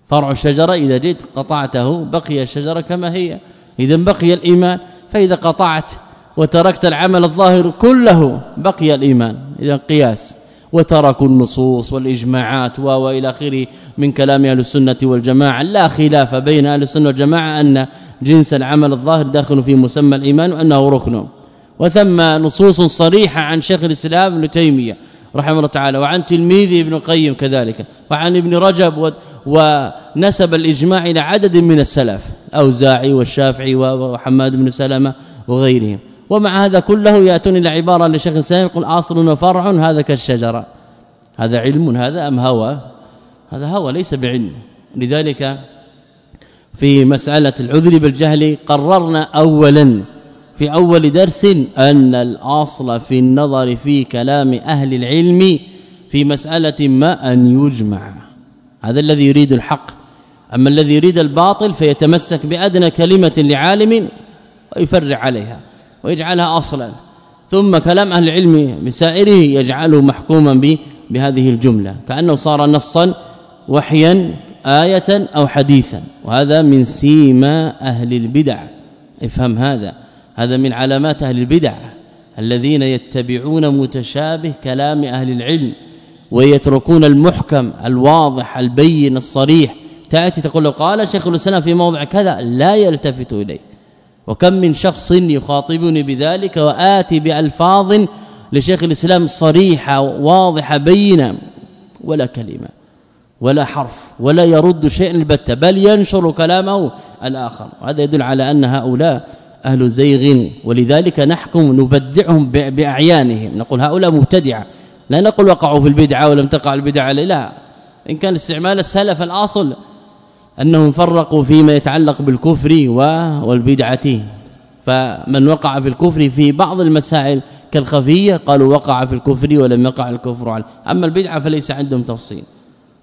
فرع الشجرة إذا جئت قطعته بقي الشجرة كما هي. إذا بقي الإيمان فإذا قطعت وتركت العمل الظاهر كله بقي الإيمان. إذا قياس. وتركوا النصوص والإجماعات والى آخره من كلام أهل السنة والجماعة. لا خلاف بين أهل السنة والجماعة أن جنس العمل الظاهر داخل في مسمى الإيمان وأنه ركن. وثم نصوص صريحة عن شيخ الإسلام ابن تيمية رحمه الله تعالى وعن تلميذه ابن القيم كذلك وعن ابن رجب ونسب الإجماع إلى عدد من السلف أوزاعي والشافعي وحماد بن سلمة وغيرهم. ومع هذا كله يأتون إلى عبارة لشيخ الإسلام يقول اصل وفرع هذا كالشجرة. هذا علم هذا أم هوى؟ هذا هوى ليس بعلم. لذلك في مسألة العذر بالجهل قررنا اولا في أول درس أن الأصل في النظر في كلام أهل العلم في مسألة ما أن يجمع. هذا الذي يريد الحق. أما الذي يريد الباطل فيتمسك بأدنى كلمة لعالم ويفرع عليها ويجعلها أصلا. ثم كلام أهل العلم بسائره يجعله محكوما به بهذه الجملة. كأنه صار نصا وحيا آية أو حديثا. وهذا من سيما أهل البدع. افهم هذا. هذا من علامات أهل البدع الذين يتبعون متشابه كلام أهل العلم ويتركون المحكم الواضح البين الصريح تأتي تقول له قال شيخ الإسلام في موضع كذا لا يلتفت اليه وكم من شخص يخاطبني بذلك وآتي بألفاظ لشيخ الإسلام صريحة واضحة بينة ولا كلمة ولا حرف ولا يرد شيئا البتة بل ينشر كلامه الآخر وهذا يدل على أن هؤلاء أهل زيغ. ولذلك نحكم نبدعهم بأعيانهم. نقول هؤلاء مبتدعة. لا نقول وقعوا في البدعة ولم تقع البدعة. لا إن كان استعمال السلف الأصل أنهم فرقوا فيما يتعلق بالكفر والبدعة. فمن وقع في الكفر في بعض المسائل كالخفية قالوا وقع في الكفر ولم يقع الكفر. عليه أما البدعة فليس عندهم تفصيل.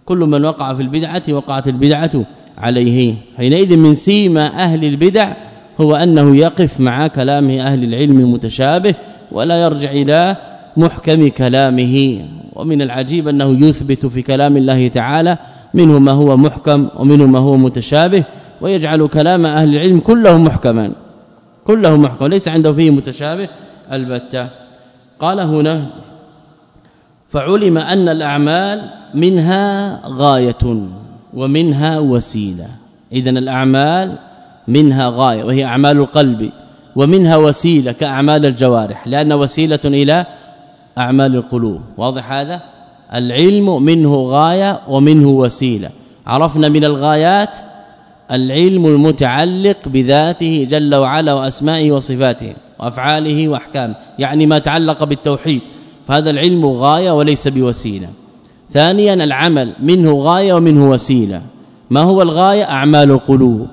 كل من وقع في البدعة وقعت البدعة عليه. حينئذ من سيما أهل البدع هو أنه يقف مع كلام أهل العلم المتشابه ولا يرجع إلى محكم كلامه. ومن العجيب أنه يثبت في كلام الله تعالى منه ما هو محكم ومنه ما هو متشابه ويجعل كلام أهل العلم كله محكما كله محكم ليس عنده فيه متشابه البتة. قال هنا فعلم أن الأعمال منها غاية ومنها وسيلة. اذا الأعمال منها غاية وهي أعمال القلب ومنها وسيلة كأعمال الجوارح لأن وسيلة إلى أعمال القلوب. واضح هذا؟ العلم منه غاية ومنه وسيلة. عرفنا من الغايات العلم المتعلق بذاته جل وعلا وأسمائه وصفاته وأفعاله وأحكامه يعني ما تعلق بالتوحيد. فهذا العلم غاية وليس بوسيلة. ثانيا العمل منه غاية ومنه وسيلة. ما هو الغاية؟ أعمال القلوب.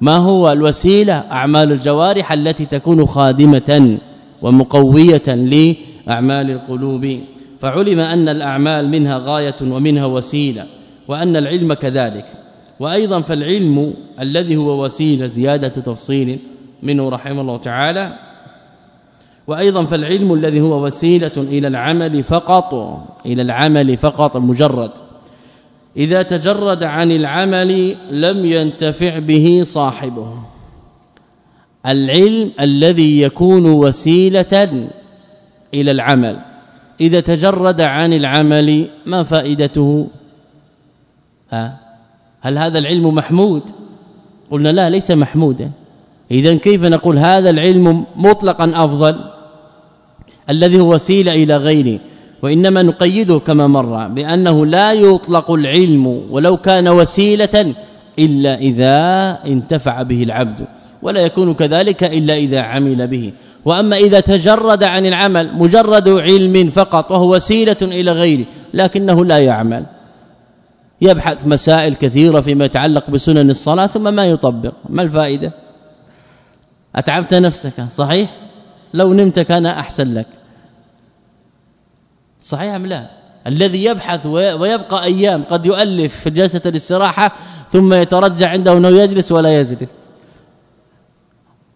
ما هو الوسيلة أعمال الجوارح التي تكون خادمة ومقوية لأعمال القلوب؟ فعلم أن الأعمال منها غاية ومنها وسيلة وأن العلم كذلك. وأيضا فالعلم الذي هو وسيلة زيادة تفصيل منه رحمه الله تعالى. وأيضا فالعلم الذي هو وسيلة إلى العمل فقط إلى العمل فقط مجرد إذا تجرد عن العمل لم ينتفع به صاحبه. العلم الذي يكون وسيلة إلى العمل. إذا تجرد عن العمل ما فائدته؟ ها؟ هل هذا العلم محمود؟ قلنا لا ليس محمودا. اذا كيف نقول هذا العلم مطلقا أفضل؟ الذي هو وسيلة إلى غيره. وإنما نقيده كما مر بأنه لا يطلق العلم ولو كان وسيلة إلا إذا انتفع به العبد ولا يكون كذلك إلا إذا عمل به. وأما إذا تجرد عن العمل مجرد علم فقط وهو وسيلة إلى غيره لكنه لا يعمل. يبحث مسائل كثيرة فيما يتعلق بسنن الصلاة ثم ما يطبق. ما الفائدة؟ أتعبت نفسك صحيح؟ لو نمت كان أحسن لك. صحيح أم لا؟ الذي يبحث ويبقى أيام قد يؤلف في جلسة الاستراحة ثم يترجع عنده أنه يجلس ولا يجلس.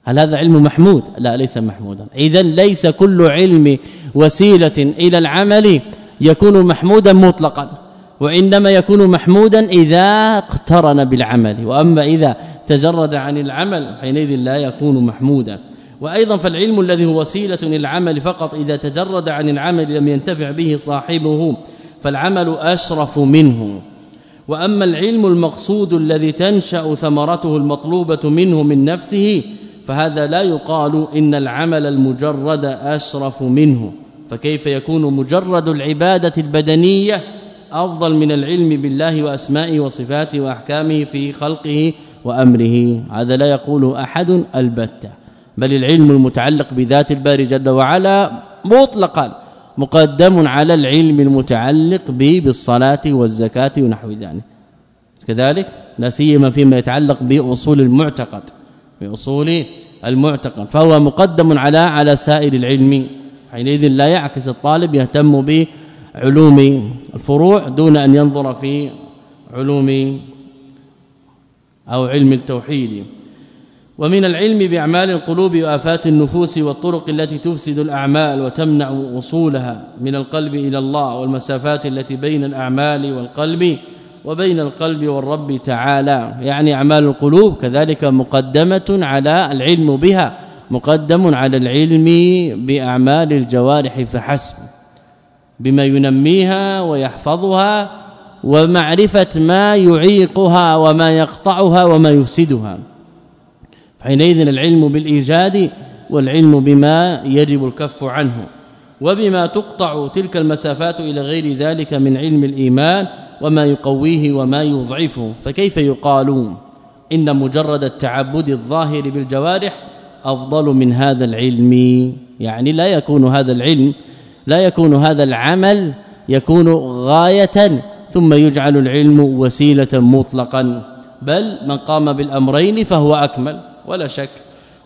هل هذا علم محمود؟ لا ليس محمودا. إذا ليس كل علم وسيلة إلى العمل يكون محمودا مطلقا وإنما يكون محمودا إذا اقترن بالعمل. وأما إذا تجرد عن العمل حينئذ لا يكون محمودا. وأيضا فالعلم الذي هو وسيلة للعمل فقط إذا تجرد عن العمل لم ينتفع به صاحبه فالعمل أشرف منه. وأما العلم المقصود الذي تنشأ ثمرته المطلوبة منه من نفسه فهذا لا يقال إن العمل المجرد أشرف منه. فكيف يكون مجرد العبادة البدنية أفضل من العلم بالله وأسمائه وصفاته وأحكامه في خلقه وأمره؟ هذا لا يقول أحد البتة. بل العلم المتعلق بذات الباري جل وعلا مطلقا مقدم على العلم المتعلق به بالصلاة والزكاة ونحو ذلك. كذلك لا سيما فيما يتعلق بأصول المعتقد بأصول المعتقد فهو مقدم على على سائر العلم. حينئذ لا يعكس الطالب يهتم بعلوم الفروع دون أن ينظر في علوم أو علم التوحيد. ومن العلم بأعمال القلوب وآفات النفوس والطرق التي تفسد الأعمال وتمنع وصولها من القلب إلى الله والمسافات التي بين الأعمال والقلب وبين القلب والرب تعالى. يعني أعمال القلوب كذلك مقدمة على العلم بها مقدم على العلم بأعمال الجوارح فحسب بما ينميها ويحفظها ومعرفة ما يعيقها وما يقطعها وما يفسدها. حينئذ العلم بالإيجاد والعلم بما يجب الكف عنه وبما تقطع تلك المسافات إلى غير ذلك من علم الإيمان وما يقويه وما يضعفه فكيف يقال إن مجرد التعبد الظاهر بالجوارح أفضل من هذا العلم؟ يعني لا يكون هذا العلم لا يكون هذا العمل يكون غاية ثم يجعل العلم وسيلة مطلقا بل من قام بالأمرين فهو أكمل. ولا شك.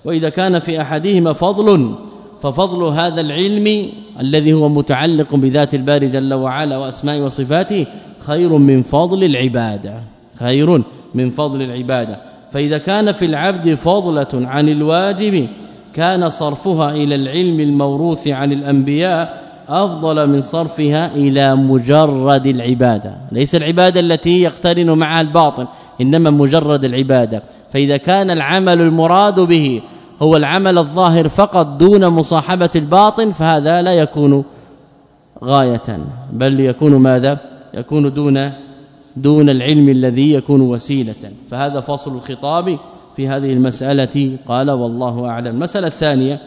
وإذا كان في أحدهما فضل ففضل هذا العلم الذي هو متعلق بذات الباري جل وعلا واسماء وصفاته خير من فضل العبادة. خير من فضل العبادة. فإذا كان في العبد فضلة عن الواجب كان صرفها إلى العلم الموروث عن الأنبياء أفضل من صرفها إلى مجرد العبادة. ليس العبادة التي يقترن معها الباطن إنما مجرد العبادة. فإذا كان العمل المراد به هو العمل الظاهر فقط دون مصاحبة الباطن فهذا لا يكون غاية. بل يكون ماذا؟ يكون دون دون العلم الذي يكون وسيلة. فهذا فصل الخطاب في هذه المسألة. قال والله أعلم. المسألة الثانية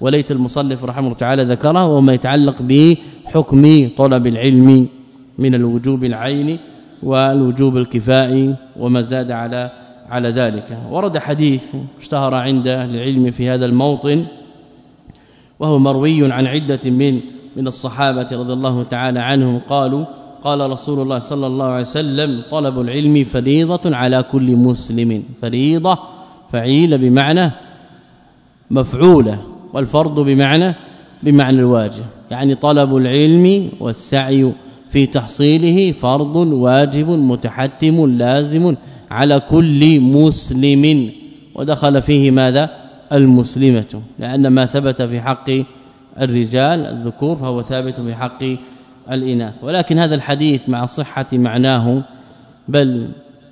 وليت المصنف رحمه الله تعالى ذكرها وما يتعلق بحكم طلب العلم من الوجوب العيني والوجوب الكفائي وما زاد على على ذلك. ورد حديث اشتهر عند العلم في هذا الموطن وهو مروي عن عدة من من الصحابة رضي الله تعالى عنهم قالوا قال رسول الله صلى الله عليه وسلم طلب العلم فريضة على كل مسلم فريضة فعيله بمعنى مفعولة والفرض بمعنى بمعنى الواجب. يعني طلب العلم والسعي في تحصيله فرض واجب متحتم لازم على كل مسلم. ودخل فيه ماذا؟ المسلمة. لأن ما ثبت في حق الرجال الذكور فهو ثابت في حق الإناث. ولكن هذا الحديث مع صحة معناه بل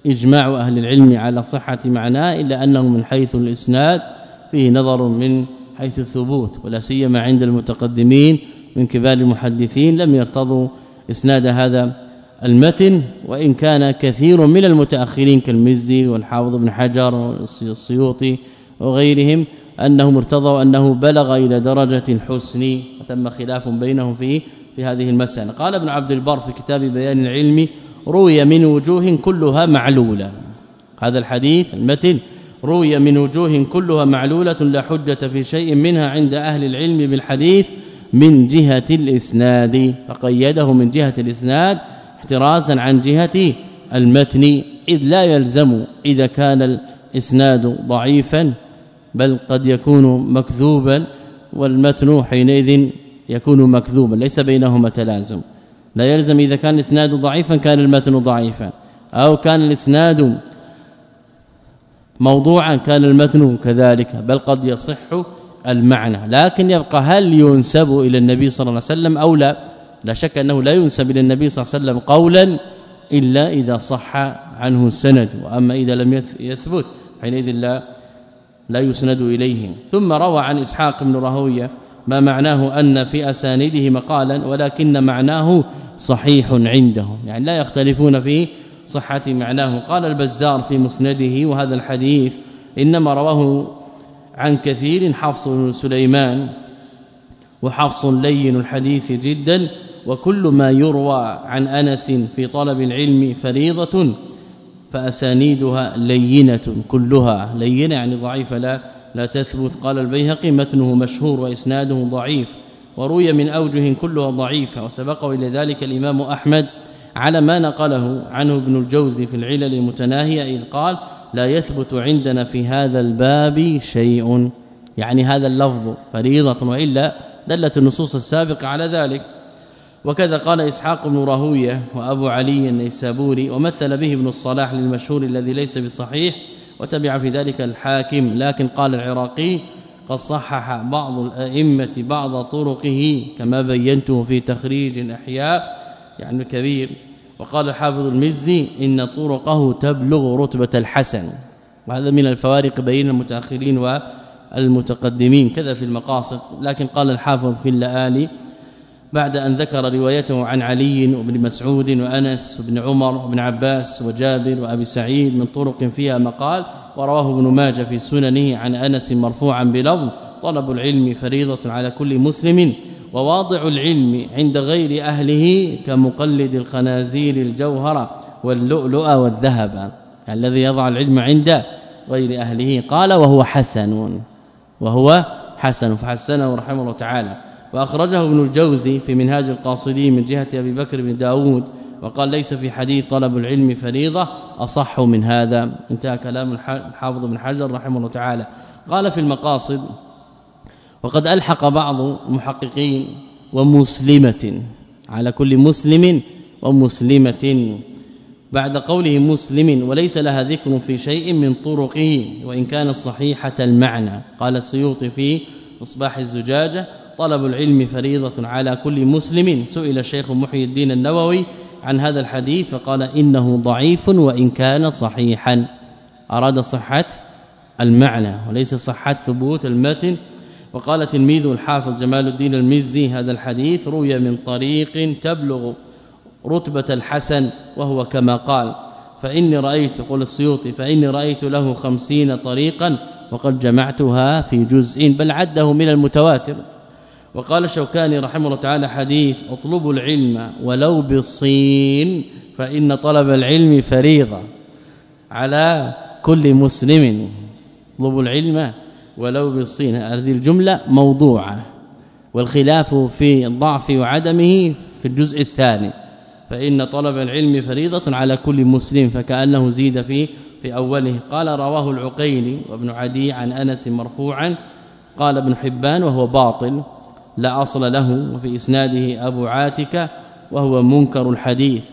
إجماع أهل العلم على صحة معناه إلا أنه من حيث الإسناد فيه نظر من حيث الثبوت ولا سيما عند المتقدمين من كبار المحدثين لم يرتضوا إسناد هذا المتن وإن كان كثير من المتأخرين كالمزي والحافظ بن حجر والسيوطي وغيرهم أنهم ارتضوا أنه بلغ إلى درجة الحسن ثم خلاف بينهم في في هذه المسألة. قال ابن عبد البر في كتاب بيان العلم روي من وجوه كلها معلولة. هذا الحديث المتن روي من وجوه كلها معلولة لا حجة في شيء منها عند أهل العلم بالحديث من جهة الإسناد فقيده من جهة الإسناد احترازا عن جهة المتن إذ لا يلزم إذا كان الإسناد ضعيفا بل قد يكون مكذوبا والمتن حينئذ يكون مكذوبا ليس بينهما تلازم. لا يلزم إذا كان الإسناد ضعيفا كان المتن ضعيفا. أو كان الإسناد موضوعا كان المتن كذلك بل قد يصح المعنى. لكن يبقى هل ينسب إلى النبي صلى الله عليه وسلم أو لا؟ لا شك أنه لا ينسب إلى النبي صلى الله عليه وسلم قولا إلا إذا صح عنه السند. وأما إذا لم يثبت حينئذ لا لا يسند إليه. ثم روى عن إسحاق بن راهوية ما معناه أن في أسانيده مقالا ولكن معناه صحيح عندهم يعني لا يختلفون في صحة معناه. قال البزار في مسنده وهذا الحديث إنما رواه عن كثير حفص بن سليمان وحفص لين الحديث جدا وكل ما يروى عن أنس في طلب العلم فريضة فأسانيدها لينة كلها. لينة يعني ضعيفة لا لا تثبت. قال البيهقي متنه مشهور وإسناده ضعيف وروي من أوجه كلها ضعيفة. وسبقه إلى ذلك الإمام أحمد على ما نقله عنه ابن الجوزي في العلل المتناهية إذ قال لا يثبت عندنا في هذا الباب شيء. يعني هذا اللفظ فريضة وإلا دلت النصوص السابقة على ذلك. وكذا قال إسحاق بن راهوية وأبو علي النيسابوري ومثل به ابن الصلاح للمشهور الذي ليس بصحيح وتبع في ذلك الحاكم لكن قال العراقي قد صحح بعض الأئمة بعض طرقه كما بينته في تخريج الأحياء. يعني الكبير. وقال الحافظ المزي إن طرقه تبلغ رتبة الحسن. وهذا من الفوارق بين المتأخرين والمتقدمين. كذا في المقاصد. لكن قال الحافظ في اللآلي بعد أن ذكر روايته عن علي وابن مسعود وأنس وابن عمر وابن عباس وجابر وأبي سعيد من طرق فيها مقال ورواه ابن ماجه في سننه عن أنس مرفوعا بلفظ طلب العلم فريضة على كل مسلم. وواضع العلم عند غير أهله كمقلد الخنازير الجوهر واللؤلؤ والذهب. الذي يضع العلم عند غير أهله. قال وهو حسن وهو حسن. فحسنه رحمه الله تعالى. وأخرجه ابن الجوزي في منهاج القاصدين من جهة أبي بكر بن داود. وقال ليس في حديث طلب العلم فريضة أصح من هذا. انتهى كلام الحافظ بن حجر رحمه الله تعالى. قال في المقاصد وقد ألحق بعض المحققين ومسلمة على كل مسلم ومسلمة. بعد قوله مسلم وليس لها ذكر في شيء من طرقه وإن كانت صحيحة المعنى. قال السيوطي في مصباح الزجاجة طلب العلم فريضة على كل مسلم. سئل الشيخ محي الدين النووي عن هذا الحديث فقال إنه ضعيف وإن كان صحيحا. أراد صحة المعنى وليس صحة ثبوت المتن. وقال تلميذه الحافظ جمال الدين المزي هذا الحديث روي من طريق تبلغ رتبة الحسن وهو كما قال فإني رأيت قول السيوطي فإني رأيت له خمسين طريقا وقد جمعتها في جزء بل عده من المتواتر. وقال الشوكاني رحمه الله تعالى حديث اطلبوا العلم ولو بالصين فإن طلب العلم فريضة على كل مسلم. اطلبوا العلم ولو بالصين. هذه الجملة موضوعة. والخلاف في الضعف وعدمه في الجزء الثاني. فإن طلب العلم فريضة على كل مسلم فكأنه زيد في في أوله. قال رواه العقيلي وابن عدي عن أنس مرفوعا قال ابن حبان وهو باطل لا أصل له وفي إسناده أبو عاتكة وهو منكر الحديث.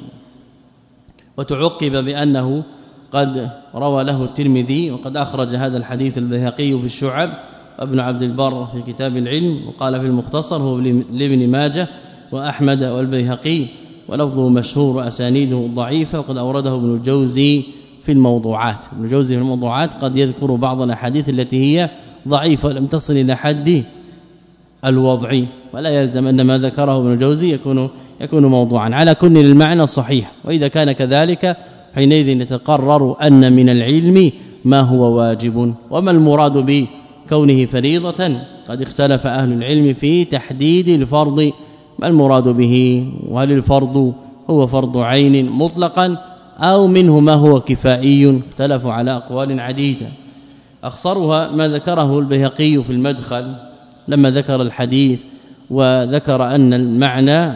وتعقب بأنه قد روى له الترمذي وقد أخرج هذا الحديث البيهقي في الشعب. وابن عبد البر في كتاب العلم وقال في المختصر هو لابن ماجه وأحمد والبيهقي ولفظه مشهور وأسانيده ضعيفة وقد أورده ابن الجوزي في الموضوعات. ابن الجوزي في الموضوعات قد يذكر بعض الأحاديث التي هي ضعيفة لم تصل إلى حد الوضعي ولا يلزم أن ما ذكره ابن الجوزي يكون يكون موضوعا. على كل المعنى صحيح. وإذا كان كذلك حينئذ يتقرر أن من العلم ما هو واجب وما المراد بكونه فريضة. قد اختلف أهل العلم في تحديد الفرض ما المراد به؟ وهل الفرض هو فرض عين مطلقا أو منه ما هو كفائي؟ اختلفوا على أقوال عديدة. أخصرها ما ذكره البيهقي في المدخل. لما ذكر الحديث وذكر أن المعنى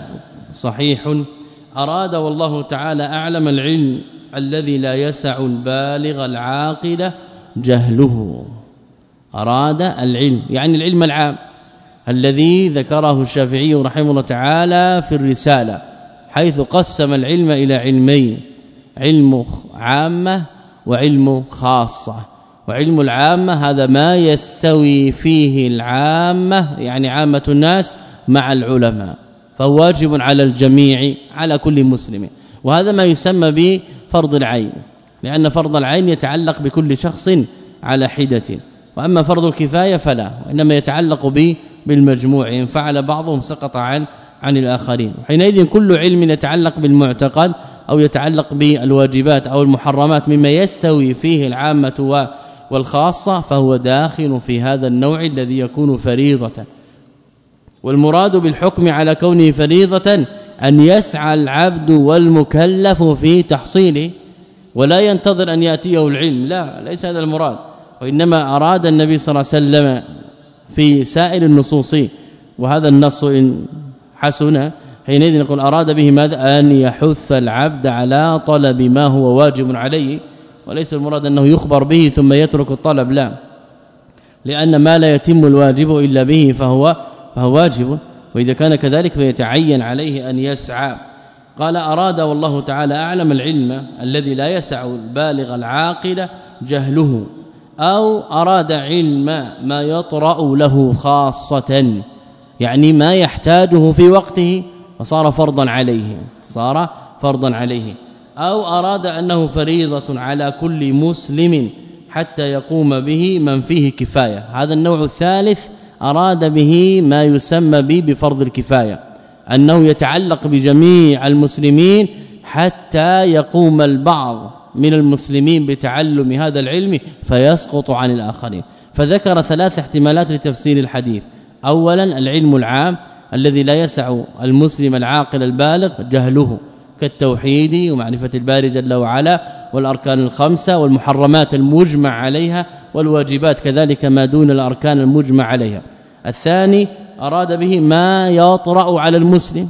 صحيح أراد والله تعالى أعلم العلم الذي لا يسع البالغ العاقل جهله. أراد العلم يعني العلم العام الذي ذكره الشافعي رحمه الله تعالى في الرسالة حيث قسم العلم إلى علمين علم عامة وعلم خاصة. وعلم العامة هذا ما يستوي فيه العامة يعني عامة الناس مع العلماء فواجب على الجميع على كل مسلم. وهذا ما يسمى بفرض العين لأن فرض العين يتعلق بكل شخص على حدة وأما فرض الكفاية فلا وإنما يتعلق به بالمجموع إن فعل بعضهم سقط عن عن الآخرين. حينئذ كل علم يتعلق بالمعتقد أو يتعلق بالواجبات أو المحرمات مما يستوي فيه العامة والخاصة فهو داخل في هذا النوع الذي يكون فريضة. والمراد بالحكم على كونه فريضة أن يسعى العبد والمكلف في تحصيله ولا ينتظر أن يأتيه العلم لا ليس هذا المراد. وإنما أراد النبي صلى الله عليه وسلم في سائر النصوص. وهذا النص إن حسن حينئذ نقول أراد به ماذا؟ أن يحث العبد على طلب ما هو واجب عليه. وليس المراد أنه يخبر به ثم يترك الطلب لا. لأن ما لا يتم الواجب إلا به فهو فهو واجب. وإذا كان كذلك فيتعين عليه أن يسعى. قال أراد والله تعالى أعلم العلم الذي لا يسع البالغ العاقل جهله أو أراد علم ما يطرأ له خاصة يعني ما يحتاجه في وقته فصار فرضا عليه صار فرضا عليه أو أراد أنه فريضة على كل مسلم حتى يقوم به من فيه كفاية. هذا النوع الثالث أراد به ما يسمى به بفرض الكفاية أنه يتعلق بجميع المسلمين حتى يقوم البعض من المسلمين بتعلم هذا العلم فيسقط عن الآخرين. فذكر ثلاث احتمالات لتفسير الحديث. اولا العلم العام الذي لا يسع المسلم العاقل البالغ جهله كالتوحيد ومعرفة الباري جل وعلا والأركان الخمسة والمحرمات المجمع عليها والواجبات كذلك ما دون الأركان المجمع عليها. الثاني أراد به ما يطرأ على المسلم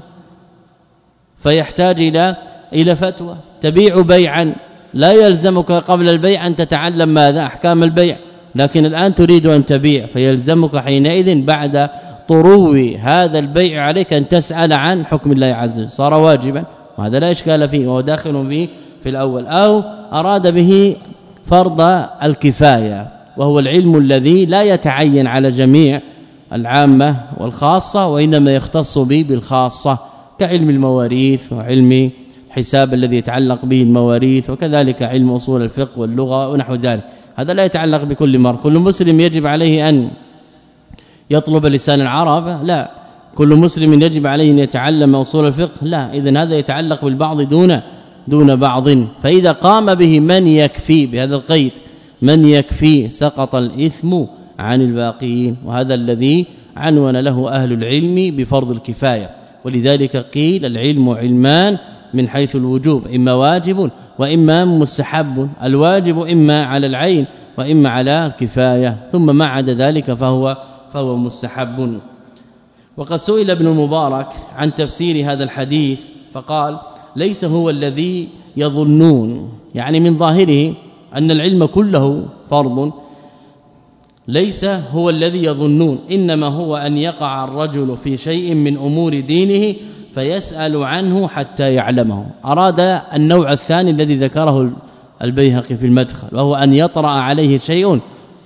فيحتاج إلى إلى فتوى. تبيع بيعا لا يلزمك قبل البيع أن تتعلم ماذا؟ أحكام البيع. لكن الآن تريد أن تبيع فيلزمك حينئذ بعد طرو هذا البيع عليك أن تسأل عن حكم الله عز وجل. صار واجبا. وهذا لا إشكال فيه وهو داخل فيه في الأول. أو أراد به فرض الكفاية. وهو العلم الذي لا يتعين على جميع العامة والخاصة وإنما يختص به بالخاصة كعلم المواريث وعلم حساب الذي يتعلق به المواريث وكذلك علم أصول الفقه واللغة ونحو ذلك. هذا لا يتعلق بكل مر كل مسلم يجب عليه أن يطلب لسان العرب؟ لا. كل مسلم يجب عليه أن يتعلم أصول الفقه؟ لا. اذا هذا يتعلق بالبعض دون دون بعض. فإذا قام به من يكفي بهذا القيد؟ من يكفي سقط الإثم عن الباقين وهذا الذي عنون له أهل العلم بفرض الكفاية. ولذلك قيل العلم علمان من حيث الوجوب إما واجب وإما مستحب. الواجب إما على العين وإما على الكفاية ثم ما عدا ذلك فهو فهو مستحب. وقد سئل ابن المبارك عن تفسير هذا الحديث فقال ليس هو الذي يظنون يعني من ظاهره أن العلم كله فرض. ليس هو الذي يظنون إنما هو أن يقع الرجل في شيء من أمور دينه فيسأل عنه حتى يعلمه. أراد النوع الثاني الذي ذكره البيهقي في المدخل وهو أن يطرأ عليه شيء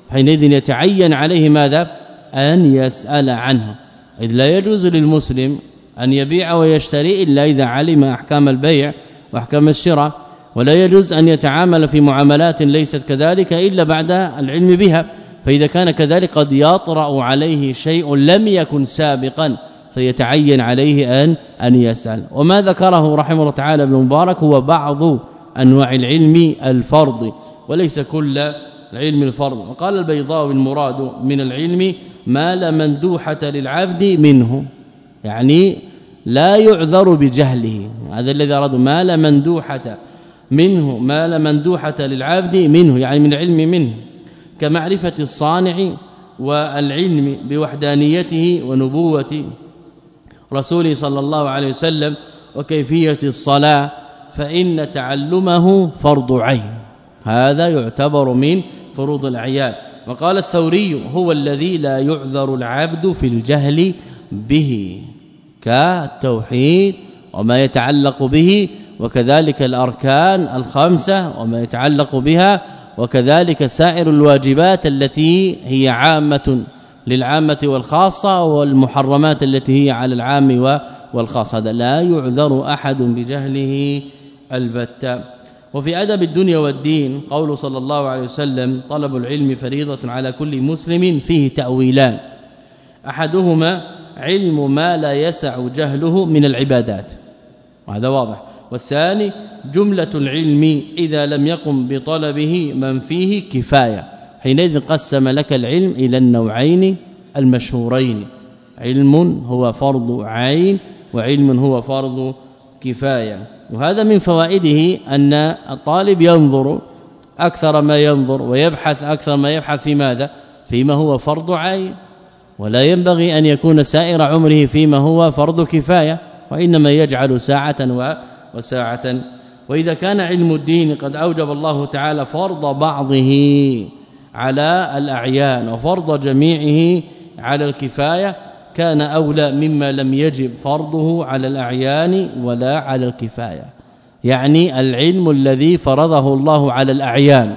حينئذ يتعين عليه ماذا؟ أن يسأل عنه. إذ لا يجوز للمسلم أن يبيع ويشتري إلا إذا علم أحكام البيع وأحكام الشراء. ولا يجوز أن يتعامل في معاملات ليست كذلك إلا بعد العلم بها. فإذا كان كذلك قد يطرأ عليه شيء لم يكن سابقا فيتعين عليه أن أن يسأل. وما ذكره رحمه الله تعالى ابن مبارك هو بعض أنواع العلم الفرض وليس كل علم الفرض. وقال البيضاوي المراد من العلم ما لا مندوحة للعبد منه يعني لا يعذر بجهله. هذا الذي أراد ما لا مندوحة منه ما لا مندوحة للعبد منه يعني من العلم منه كمعرفة الصانع والعلم بوحدانيته ونبوته رسوله صلى الله عليه وسلم وكيفية الصلاة فإن تعلمه فرض عين. هذا يعتبر من فروض العيان وقال الثوري هو الذي لا يعذر العبد في الجهل به كالتوحيد وما يتعلق به وكذلك الأركان الخمسة وما يتعلق بها وكذلك سائر الواجبات التي هي عامة للعامة والخاصة والمحرمات التي هي على العام والخاص هذا لا يعذر أحد بجهله البتة. وفي أدب الدنيا والدين قول صلى الله عليه وسلم طلب العلم فريضة على كل مسلم فيه تأويلان. أحدهما علم ما لا يسع جهله من العبادات. وهذا واضح. والثاني جملة العلم إذا لم يقم بطلبه من فيه كفاية. حينئذ قسم لك العلم إلى النوعين المشهورين. علم هو فرض عين وعلم هو فرض كفاية. وهذا من فوائده أن الطالب ينظر أكثر ما ينظر ويبحث أكثر ما يبحث في ماذا؟ فيما هو فرض عين. ولا ينبغي أن يكون سائر عمره فيما هو فرض كفاية وإنما يجعل ساعة وساعة. وإذا كان علم الدين قد أوجب الله تعالى فرض بعضه على الأعيان وفرض جميعه على الكفاية كان أولى مما لم يجب فرضه على الأعيان ولا على الكفاية. يعني العلم الذي فرضه الله على الأعيان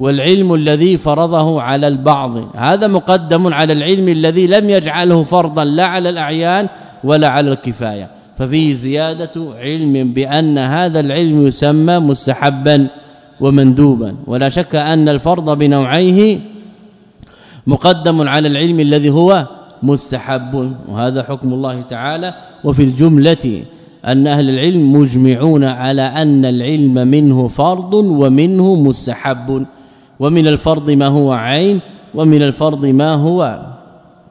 والعلم الذي فرضه على البعض. هذا مقدم على العلم الذي لم يجعله فرضا لا على الأعيان ولا على الكفاية. ففيه زيادة علم بأن هذا العلم يسمى مستحبا ومندوبا. ولا شك أن الفرض بنوعيه مقدم على العلم الذي هو مستحب. وهذا حكم الله تعالى. وفي الجملة أن أهل العلم مجمعون على أن العلم منه فرض ومنه مستحب. ومن الفرض ما هو عين ومن الفرض ما هو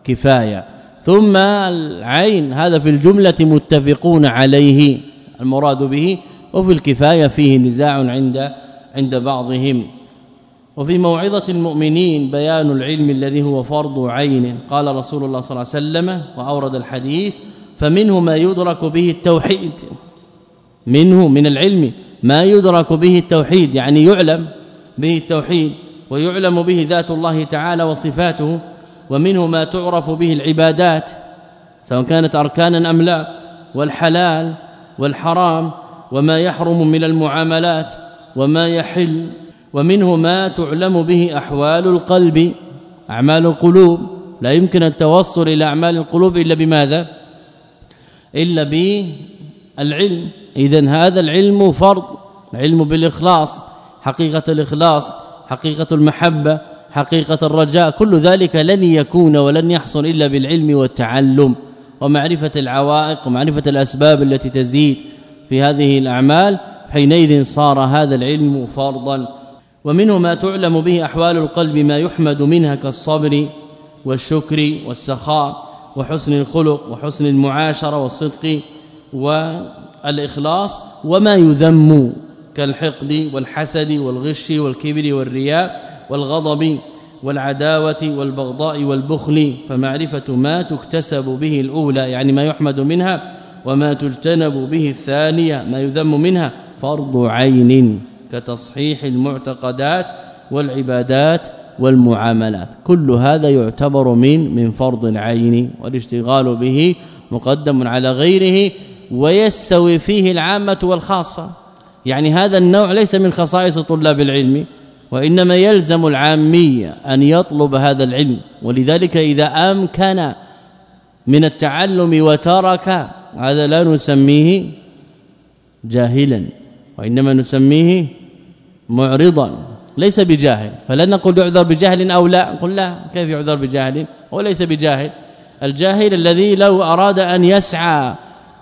كفاية. ثم العين هذا في الجملة متفقون عليه المراد به وفي الكفاية فيه نزاع عند عند بعضهم. وفي موعظة المؤمنين بيان العلم الذي هو فرض عين قال رسول الله صلى الله عليه وسلم وأورد الحديث فمنه ما يدرك به التوحيد. منه من العلم ما يدرك به التوحيد يعني يعلم به التوحيد ويعلم به ذات الله تعالى وصفاته ومنه ما تعرف به العبادات سواء كانت أركانا أم لا والحلال والحرام وما يحرم من المعاملات وما يحل ومنه ما تعلم به أحوال القلب أعمال القلوب. لا يمكن التوصل إلى أعمال القلوب إلا بماذا؟ إلا بالعلم. اذا هذا العلم فرض علم بالإخلاص حقيقة الإخلاص حقيقة المحبة. حقيقة الرجاء كل ذلك لن يكون ولن يحصل إلا بالعلم والتعلم ومعرفة العوائق ومعرفة الأسباب التي تزيد في هذه الأعمال. حينئذ صار هذا العلم فرضا. ومنه ما تعلم به أحوال القلب ما يحمد منها كالصبر والشكر والسخاء وحسن الخلق وحسن المعاشرة والصدق والإخلاص وما يذم كالحقد والحسد والغش والكبر والرياء والغضب والعداوة والبغضاء والبخل فمعرفة ما تكتسب به الأولى يعني ما يحمد منها وما تجتنب به الثانية ما يذم منها فرض عين كتصحيح المعتقدات والعبادات والمعاملات. كل هذا يعتبر من من فرض العين والاشتغال به مقدم على غيره ويستوي فيه العامة والخاصة. يعني هذا النوع ليس من خصائص طلاب العلم وإنما يلزم العاميه أن يطلب هذا العلم. ولذلك إذا أمكن من التعلم وترك هذا لا نسميه جاهلا وإنما نسميه معرضا. ليس بجاهل. فلن نقول يعذر بجهل أو لا. قل لا كيف يعذر بجهل هو ليس بجاهل. الجاهل الذي لو أراد أن يسعى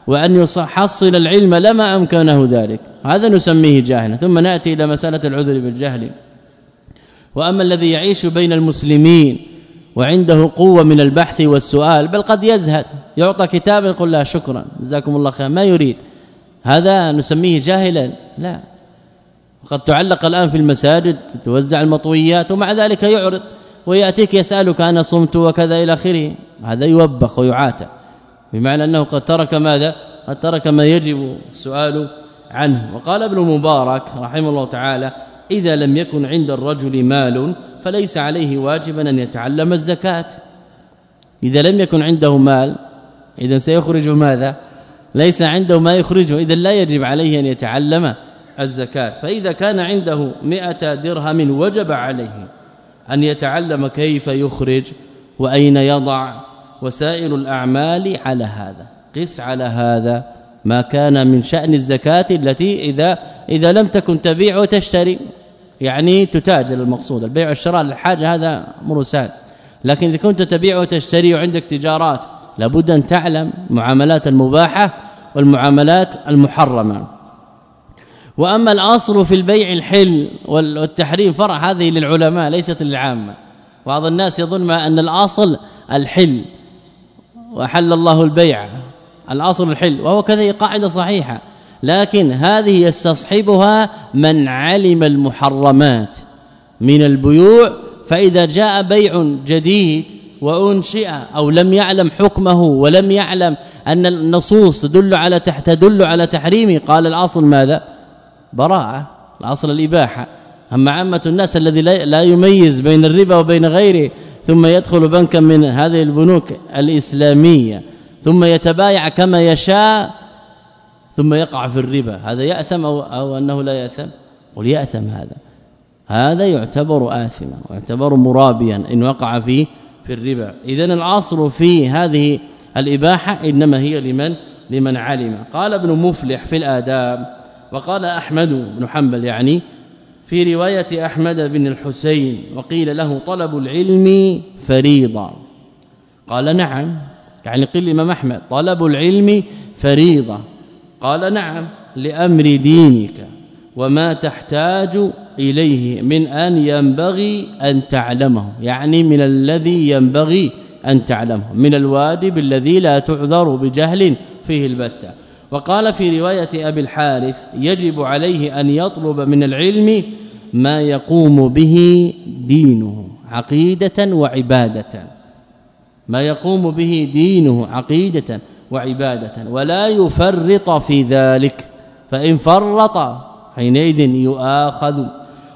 وأن يحصل العلم لما أمكنه ذلك. هذا نسميه جاهلا. ثم نأتي إلى مسألة العذر بالجهل. وأما الذي يعيش بين المسلمين وعنده قوة من البحث والسؤال بل قد يزهد يعطى كتابا يقول لا شكرا جزاكم الله خير ما يريد. هذا نسميه جاهلا لا. قد تعلق الآن في المساجد توزع المطويات ومع ذلك يعرض ويأتيك يسألك أنا صمت وكذا إلى آخره. هذا يوبخ ويعاتب. بمعنى أنه قد ترك ماذا؟ قد ترك ما يجب السؤال عنه. وقال ابن مبارك رحمه الله تعالى إذا لم يكن عند الرجل مال فليس عليه واجبا أن يتعلم الزكاة. إذا لم يكن عنده مال إذا سيخرج ماذا؟ ليس عنده ما يخرجه إذا لا يجب عليه أن يتعلم الزكاة. فإذا كان عنده مئة درهم وجب عليه أن يتعلم كيف يخرج وأين يضع وسائر الأعمال على هذا. قس على هذا ما كان من شأن الزكاة التي إذا إذا لم تكن تبيع وتشتري. يعني تتاجر المقصود البيع والشراء للحاجة هذا أمر سهل لكن إذا كنت تبيع وتشتري وعندك تجارات لابد أن تعلم معاملات المباحة والمعاملات المحرمة. وأما الأصل في البيع الحل والتحريم فرع هذه للعلماء ليست للعامة. بعض الناس يظن أن الأصل الحل. وحل الله البيع. الأصل الحل. وهو كذا قاعدة صحيحة. لكن هذه يستصحبها من علم المحرمات من البيوع فإذا جاء بيع جديد وأنشئ أو لم يعلم حكمه ولم يعلم أن النصوص تدل على تدل على تحريمه قال الأصل ماذا؟ براءة الأصل الإباحة. أما عامة الناس الذي لا يميز بين الربا وبين غيره ثم يدخل بنكا من هذه البنوك الإسلامية ثم يتبايع كما يشاء ثم يقع في الربا هذا يأثم أو, أو أنه لا يأثم؟ قل يأثم هذا. هذا يعتبر آثما ويعتبر مرابيا إن وقع في في الربا. اذا العصر في هذه الإباحة إنما هي لمن لمن علم. قال ابن مفلح في الآداب وقال أحمد بن حنبل يعني في رواية أحمد بن الحسين وقيل له طلب العلم فريضة. قال نعم يعني قيل الامام أحمد طلب العلم فريضة. قال نعم لأمر دينك وما تحتاج إليه من أن ينبغي أن تعلمه يعني من الذي ينبغي أن تعلمه من الواجب الذي لا تعذر بجهل فيه البتة. وقال في رواية أبي الحارث يجب عليه أن يطلب من العلم ما يقوم به دينه عقيدة وعبادة. ما يقوم به دينه عقيدة وعبادة ولا يفرط في ذلك. فإن فرط حينئذ يؤاخذ.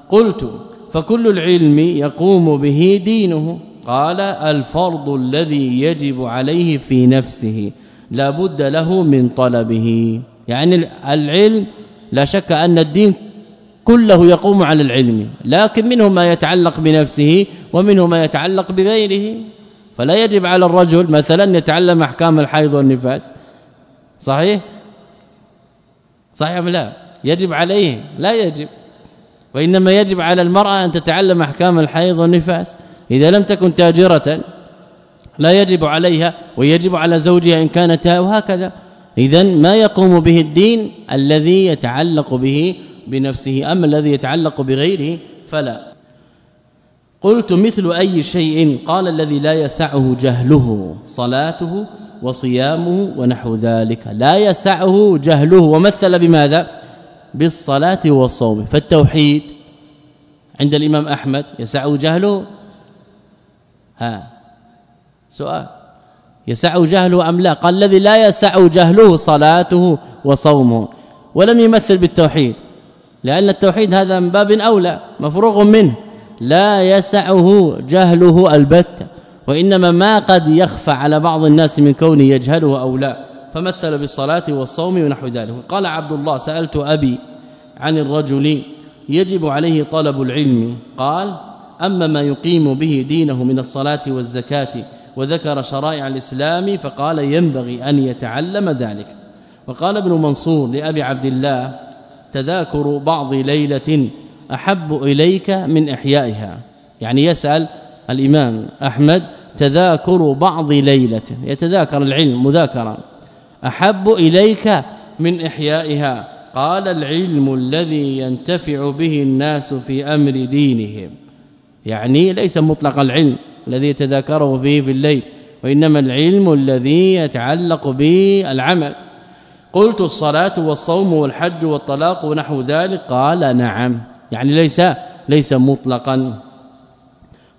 قلت فكل العلم يقوم به دينه. قال الفرض الذي يجب عليه في نفسه لا بد له من طلبه. يعني العلم لا شك أن الدين كله يقوم على العلم لكن منه ما يتعلق بنفسه ومنه ما يتعلق بغيره. فلا يجب على الرجل مثلا يتعلم أحكام الحيض والنفاس. صحيح؟ صحيح أم لا؟ يجب عليه. لا يجب. وإنما يجب على المرأة أن تتعلم أحكام الحيض والنفاس. إذا لم تكن تاجرة لا يجب عليها ويجب على زوجها إن كانت وهكذا. اذا ما يقوم به الدين الذي يتعلق به بنفسه أما الذي يتعلق بغيره فلا. قلت مثل أي شيء قال الذي لا يسعه جهله صلاته وصيامه ونحو ذلك. لا يسعه جهله. ومثل بماذا؟ بالصلاة والصوم. فالتوحيد عند الإمام أحمد يسعه جهله؟ ها سؤال. يسعه جهله أم لا؟ قال الذي لا يسع جهله صلاته وصومه. ولم يمثل بالتوحيد لأن التوحيد هذا من باب أولى مفروغ منه. لا يسعه جهله البتة وإنما ما قد يخفى على بعض الناس من كونه يجهله أو لا. فمثل بالصلاة والصوم ونحو ذلك. قال عبد الله سألت أبي عن الرجل يجب عليه طلب العلم. قال أما ما يقيم به دينه من الصلاة والزكاة وذكر شرائع الإسلام فقال ينبغي أن يتعلم ذلك. وقال ابن منصور لأبي عبد الله تذاكر بعض ليلة أحب إليك من إحيائها. يعني يسأل الإمام أحمد تذاكر بعض ليلة. يتذاكر العلم مذاكرا أحب إليك من إحيائها. قال العلم الذي ينتفع به الناس في أمر دينهم. يعني ليس مطلق العلم الذي يتذاكره فيه في الليل وإنما العلم الذي يتعلق بالعمل. قلت الصلاة والصوم والحج والطلاق ونحو ذلك؟ قال نعم. يعني ليس ليس مطلقا.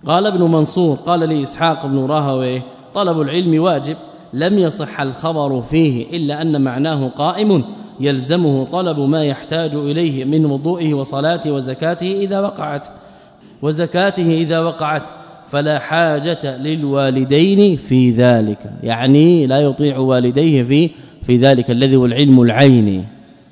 قال ابن منصور قال لي إسحاق بن راهويه طلب العلم واجب لم يصح الخبر فيه إلا أن معناه قائم يلزمه طلب ما يحتاج إليه من وضوئه وصلاته وزكاته إذا وقعت وزكاته إذا وقعت فلا حاجة للوالدين في ذلك يعني لا يطيع والديه في في ذلك الذي هو العلم العيني.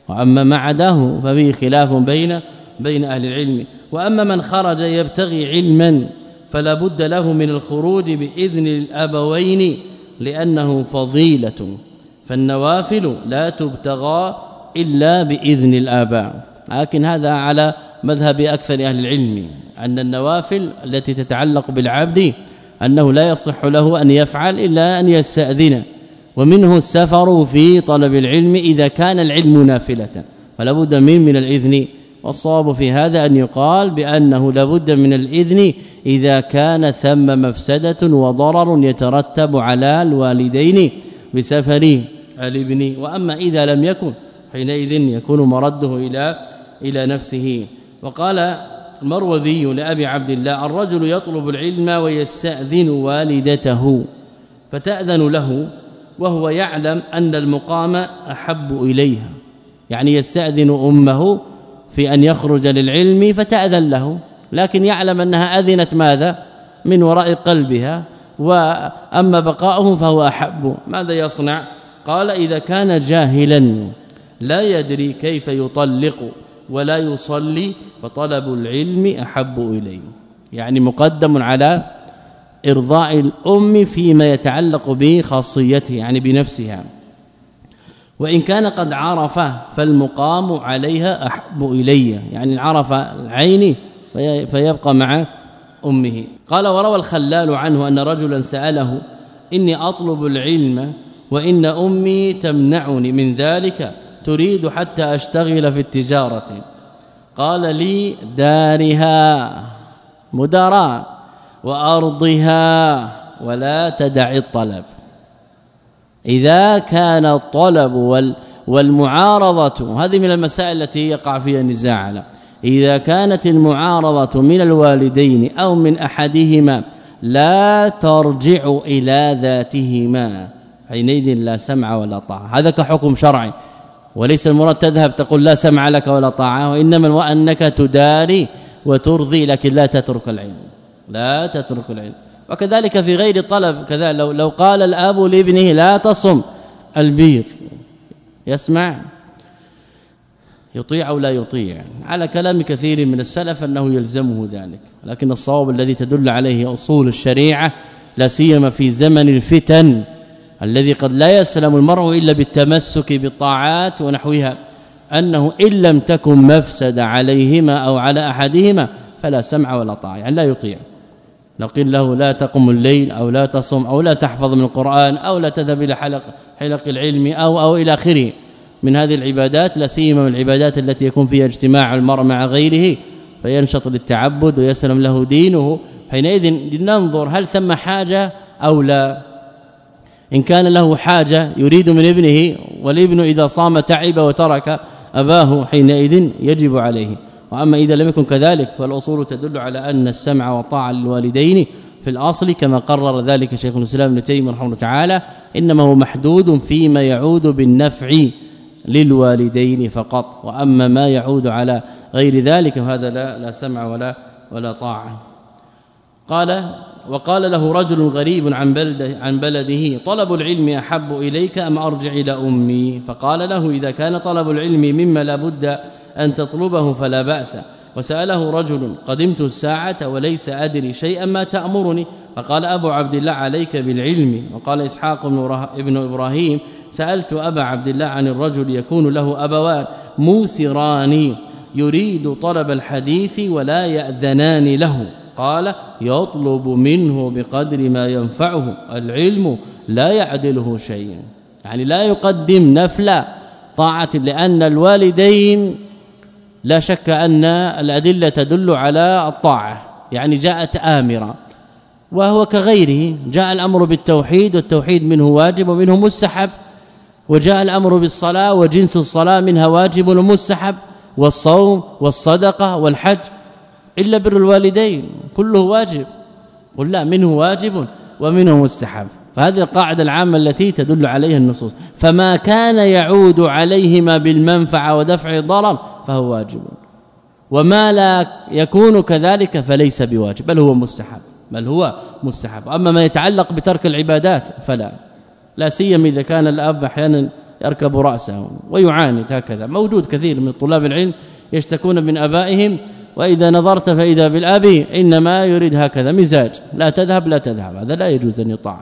وأما ما عداه ففيه خلاف بين بين أهل العلم. وأما من خرج يبتغي علما فلا بد له من الخروج بإذن الأبوين لأنه فضيلة. فالنوافل لا تبتغى إلا بإذن الآباء. لكن هذا على مذهب أكثر أهل العلم. أن النوافل التي تتعلق بالعبد أنه لا يصح له أن يفعل إلا أن يستأذن. ومنه السفر في طلب العلم إذا كان العلم نافلة. فلا بد من من الإذن والصواب في هذا أن يقال بأنه لابد من الإذن إذا كان ثم مفسدة وضرر يترتب على الوالدين بسفر الابن وأما إذا لم يكن حينئذ يكون مرده إلى إلى نفسه. وقال المروذي لأبي عبد الله الرجل يطلب العلم ويستأذن والدته فتأذن له وهو يعلم أن المقام أحب إليها يعني يستأذن أمه في أن يخرج للعلم فتأذن له لكن يعلم أنها أذنت ماذا؟ من وراء قلبها وأما بقاؤه فهو أحب. ماذا يصنع؟ قال إذا كان جاهلا لا يدري كيف يطلق ولا يصلي فطلب العلم أحب إليه. يعني مقدم على إرضاء الأم فيما يتعلق بخاصيته يعني بنفسها. وإن كان قد عرف فالمقام عليها أحب إلي يعني عرف العين فيبقى مع أمه. قال وروى الخلال عنه أن رجلا سأله إني أطلب العلم وإن أمي تمنعني من ذلك تريد حتى أشتغل في التجارة. قال لي دارها مدراء وأرضها ولا تدع الطلب. إذا كان الطلب وال والمعارضة هذه من المسائل التي يقع فيها النزاع. على إذا كانت المعارضة من الوالدين أو من أحدهما لا ترجع إلى ذاتهما. حينئذ لا سمع ولا طاعة. هذا كحكم شرعي. وليس المراد تذهب تقول لا سمع لك ولا طاعة وإنما وأنك تداري وترضي لكن لا تترك العلم. لا تترك العلم. وكذلك في غير طلب كذا لو لو قال الأب لابنه لا تصم البيض يسمع؟ يطيع أو لا يطيع؟ على كلام كثير من السلف أنه يلزمه ذلك لكن الصواب الذي تدل عليه أصول الشريعة لا سيما في زمن الفتن الذي قد لا يسلم المرء إلا بالتمسك بالطاعات ونحوها أنه إن لم تكن مفسد عليهما أو على أحدهما فلا سمع ولا طاعة يعني لا يطيع. لو قيل له لا تقم الليل أو لا تصم أو لا تحفظ من القرآن أو لا تذهب إلى حلق حلق العلم أو أو إلى آخره. من هذه العبادات لا سيما من العبادات التي يكون فيها اجتماع المرء مع غيره فينشط للتعبد ويسلم له دينه. حينئذ لننظر هل ثم حاجة أو لا. إن كان له حاجة يريد من ابنه والابن إذا صام تعب وترك أباه حينئذ يجب عليه. وأما إذا لم يكن كذلك فالأصول تدل على أن السمع والطاعه للوالدين في الأصل كما قرر ذلك شيخ الإسلام ابن تيمية رحمه الله تعالى إنما هو محدود فيما يعود بالنفع للوالدين فقط وأما ما يعود على غير ذلك فهذا لا لا سمع ولا ولا طاعة. قال وقال له رجل غريب عن بلده عن بلده طلب العلم أحب إليك أم أرجع إلى أمي؟ فقال له إذا كان طلب العلم مما لا بد أن تطلبه فلا بأس. وسأله رجل قدمت الساعة وليس أدري شيئا ما تأمرني؟ فقال أبو عبد الله عليك بالعلم. وقال إسحاق بن إبراهيم سألت أبا عبد الله عن الرجل يكون له أبوان موسران يريد طلب الحديث ولا يأذنان له. قال يطلب منه بقدر ما ينفعه العلم لا يعدله شيء. يعني لا يقدم نفل طاعة لأن الوالدين لا شك أن الأدلة تدل على الطاعة يعني جاءت آمرة وهو كغيره جاء الأمر بالتوحيد والتوحيد منه واجب ومنه مستحب وجاء الأمر بالصلاة وجنس الصلاة منها واجب ومستحب والصوم والصدقة والحج إلا بر الوالدين كله واجب قل لا منه واجب ومنه مستحب. فهذه القاعدة العامة التي تدل عليها النصوص. فما كان يعود عليهما بالمنفعة ودفع الضرر فهو واجب. وما لا يكون كذلك فليس بواجب بل هو مستحب بل هو مستحب. اما ما يتعلق بترك العبادات فلا لا سيما إذا كان الأب أحيانا يركب رأسه ويعاني هكذا. موجود كثير من طلاب العلم يشتكون من آبائهم وإذا نظرت فإذا بالأب إنما يريد هكذا مزاج لا تذهب لا تذهب هذا لا يجوز أن يطاع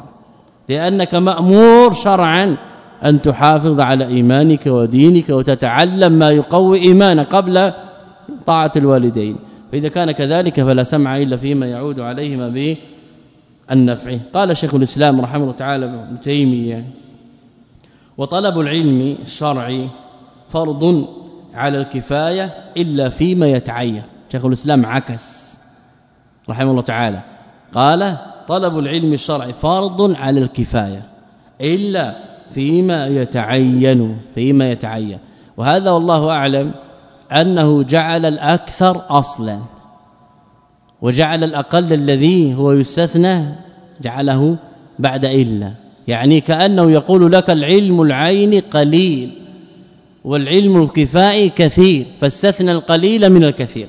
لأنك مأمور شرعا أن تحافظ على إيمانك ودينك وتتعلم ما يقوي إيمانك قبل طاعة الوالدين. فإذا كان كذلك فلا سمع إلا فيما يعود عليهما بالنفع. قال شيخ الإسلام رحمه الله تعالى ابن تيمية وطلب العلم الشرعي فرض على الكفاية إلا فيما يتعين. شيخ الإسلام عكس رحمه الله تعالى. قال طلب العلم الشرعي فرض على الكفاية إلا فيما يتعين فيما يتعين. وهذا والله أعلم أنه جعل الأكثر أصلا. وجعل الأقل الذي هو يستثنى جعله بعد إلا يعني كأنه يقول لك العلم العين قليل والعلم الكفائي كثير فاستثنى القليل من الكثير.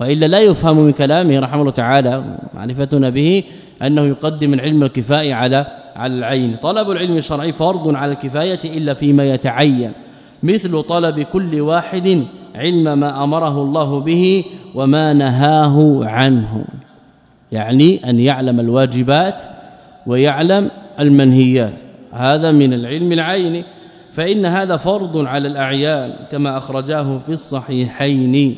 وإلا لا يفهم من كلامه رحمه الله تعالى معرفتنا به أنه يقدم العلم الكفائي على على العين. طلب العلم الشرعي فرض على الكفاية إلا فيما يتعين مثل طلب كل واحد علم ما أمره الله به وما نهاه عنه. يعني أن يعلم الواجبات ويعلم المنهيات. هذا من العلم العيني فإن هذا فرض على الأعيان كما أخرجاه في الصحيحين.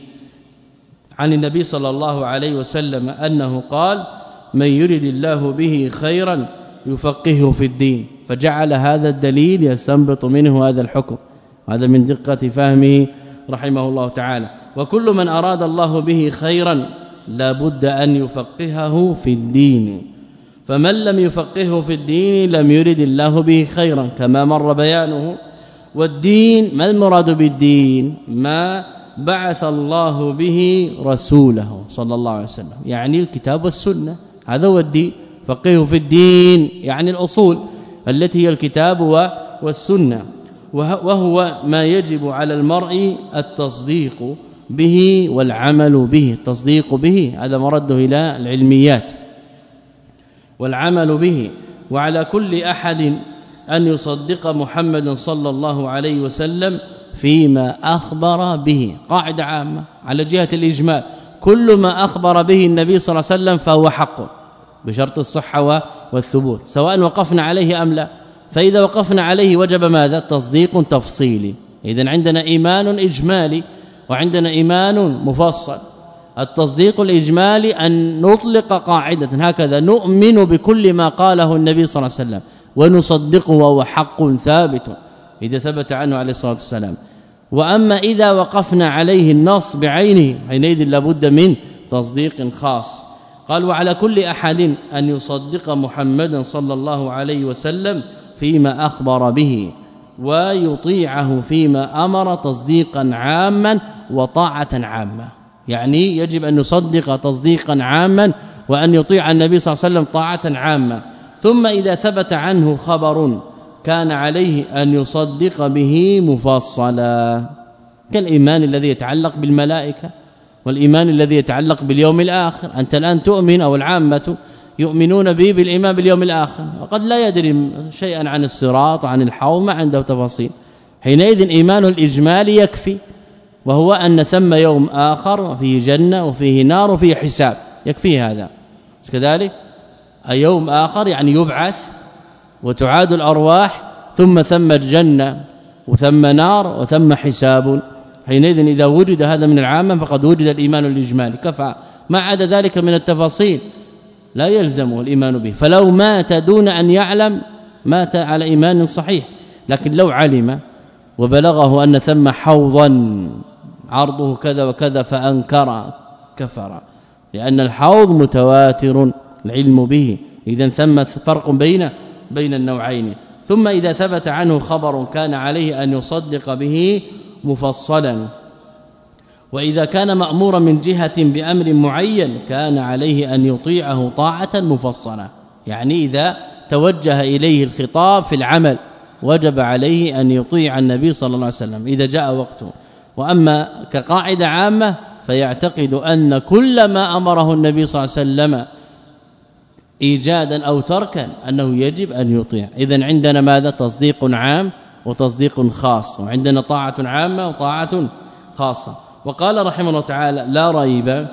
عن النبي صلى الله عليه وسلم أنه قال من يرد الله به خيرا يفقهه في الدين فجعل هذا الدليل يستنبط منه هذا الحكم. هذا من دقة فهمه رحمه الله تعالى. وكل من أراد الله به خيرا لابد أن يفقهه في الدين. فمن لم يفقهه في الدين لم يرد الله به خيرا كما مر بيانه. والدين ما المراد بالدين؟ ما بعث الله به رسوله صلى الله عليه وسلم. يعني الكتاب والسنة هذا هو الدين. فقهه في الدين يعني الأصول التي هي الكتاب والسنة. وهو ما يجب على المرء التصديق به والعمل به. التصديق به هذا مرده إلى العلميات. والعمل به وعلى كل أحد أن يصدق محمد صلى الله عليه وسلم فيما أخبر به. قاعدة عامة على جهة الإجمال. كل ما أخبر به النبي صلى الله عليه وسلم فهو حق. بشرط الصحة والثبوت سواء وقفنا عليه أم لا. فإذا وقفنا عليه وجب ماذا؟ تصديق تفصيلي. اذا عندنا إيمان إجمالي وعندنا إيمان مفصل. التصديق الإجمالي أن نطلق قاعدة هكذا نؤمن بكل ما قاله النبي صلى الله عليه وسلم ونصدقه وهو حق ثابت إذا ثبت عنه عليه الصلاة والسلام. وأما إذا وقفنا عليه النص بعينه حينئذ لابد من تصديق خاص. قال وعلى كل أحد أن يصدق محمدا صلى الله عليه وسلم فيما أخبر به ويطيعه فيما أمر تصديقا عاما وطاعة عامة. يعني يجب أن يصدق تصديقا عاما وأن يطيع النبي صلى الله عليه وسلم طاعة عامة. ثم إذا ثبت عنه خبر كان عليه أن يصدق به مفصلا. كالإيمان الذي يتعلق بالملائكة. والإيمان الذي يتعلق باليوم الآخر. أنت الآن تؤمن أو العامة يؤمنون به بالإيمان باليوم الآخر. وقد لا يدري شيئا عن الصراط وعن الحوض ما عنده تفاصيل. حينئذ ايمانه الاجمالي يكفي وهو أن ثم يوم آخر فيه جنة وفيه نار وفيه حساب. يكفي هذا. كذلك يوم آخر يعني يبعث وتعاد الأرواح ثم ثم الجنة وثم نار وثم حساب. حينئذ إذا وجد هذا من العامة فقد وجد الإيمان الإجمالي. كفى. ما عدا ذلك من التفاصيل. لا يلزمه الإيمان به. فلو مات دون أن يعلم مات على إيمان صحيح. لكن لو علم وبلغه أن ثم حوضا عرضه كذا وكذا فأنكر كفر. لأن الحوض متواتر العلم به. اذا ثم فرق بين بين النوعين. ثم إذا ثبت عنه خبر كان عليه أن يصدق به مفصلا. وإذا كان مأمورا من جهة بأمر معين كان عليه أن يطيعه طاعة مفصلة. يعني إذا توجه إليه الخطاب في العمل وجب عليه أن يطيع النبي صلى الله عليه وسلم إذا جاء وقته. وأما كقاعدة عامة فيعتقد أن كل ما أمره النبي صلى الله عليه وسلم ايجادا أو تركا أنه يجب أن يطيع. اذا عندنا ماذا؟ تصديق عام. وتصديق خاص. وعندنا طاعة عامة وطاعة خاصة. وقال رحمه الله تعالى لا ريب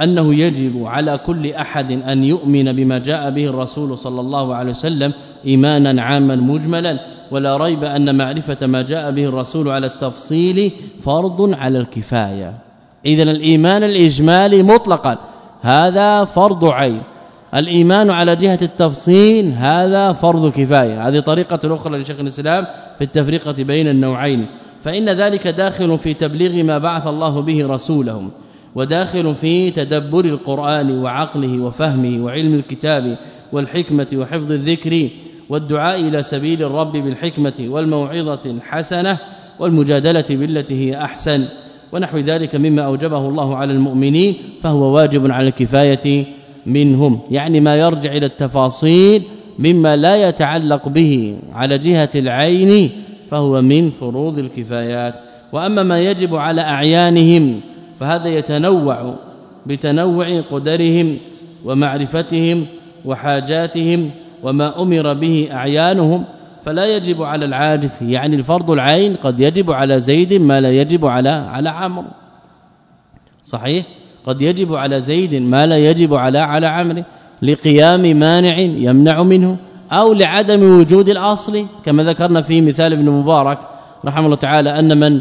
أنه يجب على كل أحد أن يؤمن بما جاء به الرسول صلى الله عليه وسلم إيمانا عاما مجملا. ولا ريب أن معرفة ما جاء به الرسول على التفصيل فرض على الكفاية. اذا الإيمان الإجمالي مطلقا. هذا فرض عين. الإيمان على جهة التفصيل هذا فرض كفاية. هذه طريقة أخرى لشيخ الإسلام في التفرقه بين النوعين. فإن ذلك داخل في تبليغ ما بعث الله به رسولهم وداخل في تدبر القرآن وعقله وفهمه وعلم الكتاب والحكمة وحفظ الذكر والدعاء إلى سبيل الرب بالحكمة والموعظة الحسنة والمجادلة بالتي هي أحسن ونحو ذلك مما أوجبه الله على المؤمنين فهو واجب على الكفاية منهم يعني ما يرجع إلى التفاصيل مما لا يتعلق به على جهة العين فهو من فروض الكفايات. وأما ما يجب على أعيانهم فهذا يتنوع بتنوع قدرهم ومعرفتهم وحاجاتهم وما أمر به أعيانهم فلا يجب على العاجز يعني الفرض العين قد يجب على زيد ما لا يجب على على عمرو. صحيح؟ قد يجب على زيد ما لا يجب على على عمرو لقيام مانع يمنع منه أو لعدم وجود الأصل كما ذكرنا في مثال ابن مبارك رحمه الله تعالى أن من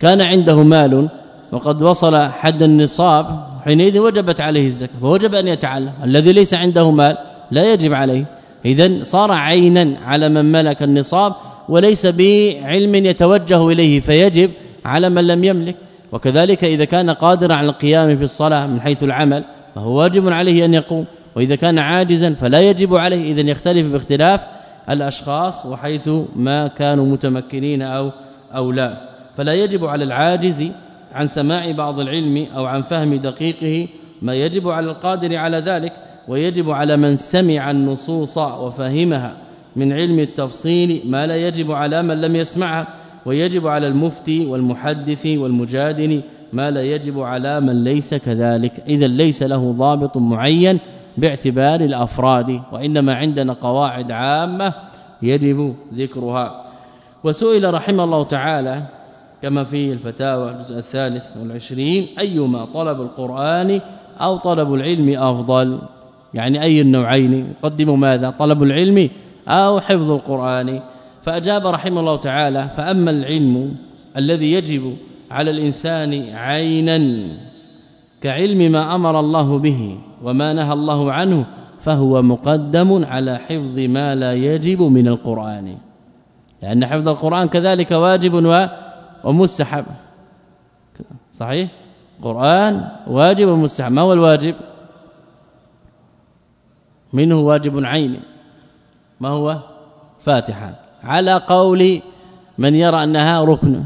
كان عنده مال وقد وصل حد النصاب حينئذ وجبت عليه الزكاة فوجب أن يتعلم الذي ليس عنده مال لا يجب عليه. اذا صار عينا على من ملك النصاب وليس بعلم يتوجه إليه فيجب على من لم يملك. وكذلك إذا كان قادرا على القيام في الصلاة من حيث العمل فهو واجب عليه أن يقوم. وإذا كان عاجزا فلا يجب عليه إذا يختلف باختلاف الأشخاص وحيث ما كانوا متمكنين أو أو لا. فلا يجب على العاجز عن سماع بعض العلم أو عن فهم دقيقه ما يجب على القادر على ذلك ويجب على من سمع النصوص وفهمها من علم التفصيل ما لا يجب على من لم يسمعها. ويجب على المفتي والمحدث والمجادل ما لا يجب على من ليس كذلك. اذا ليس له ضابط معين باعتبار الأفراد وإنما عندنا قواعد عامة يجب ذكرها. وسئل رحمه الله تعالى كما في الفتاوى الجزء الثالث والعشرين أيما طلب القرآن أو طلب العلم أفضل؟ يعني أي النوعين؟ يقدم ماذا؟ طلب العلم أو حفظ القرآن؟ فأجاب رحمه الله تعالى فأما العلم الذي يجب على الإنسان عينا كعلم ما أمر الله به وما نهى الله عنه فهو مقدم على حفظ ما لا يجب من القرآن. لأن حفظ القرآن كذلك واجب ومستحب. صحيح؟ قرآن واجب ومستحب. ما هو الواجب؟ منه واجب عيني ما هو؟ فاتحة. على قول من يرى أنها ركن.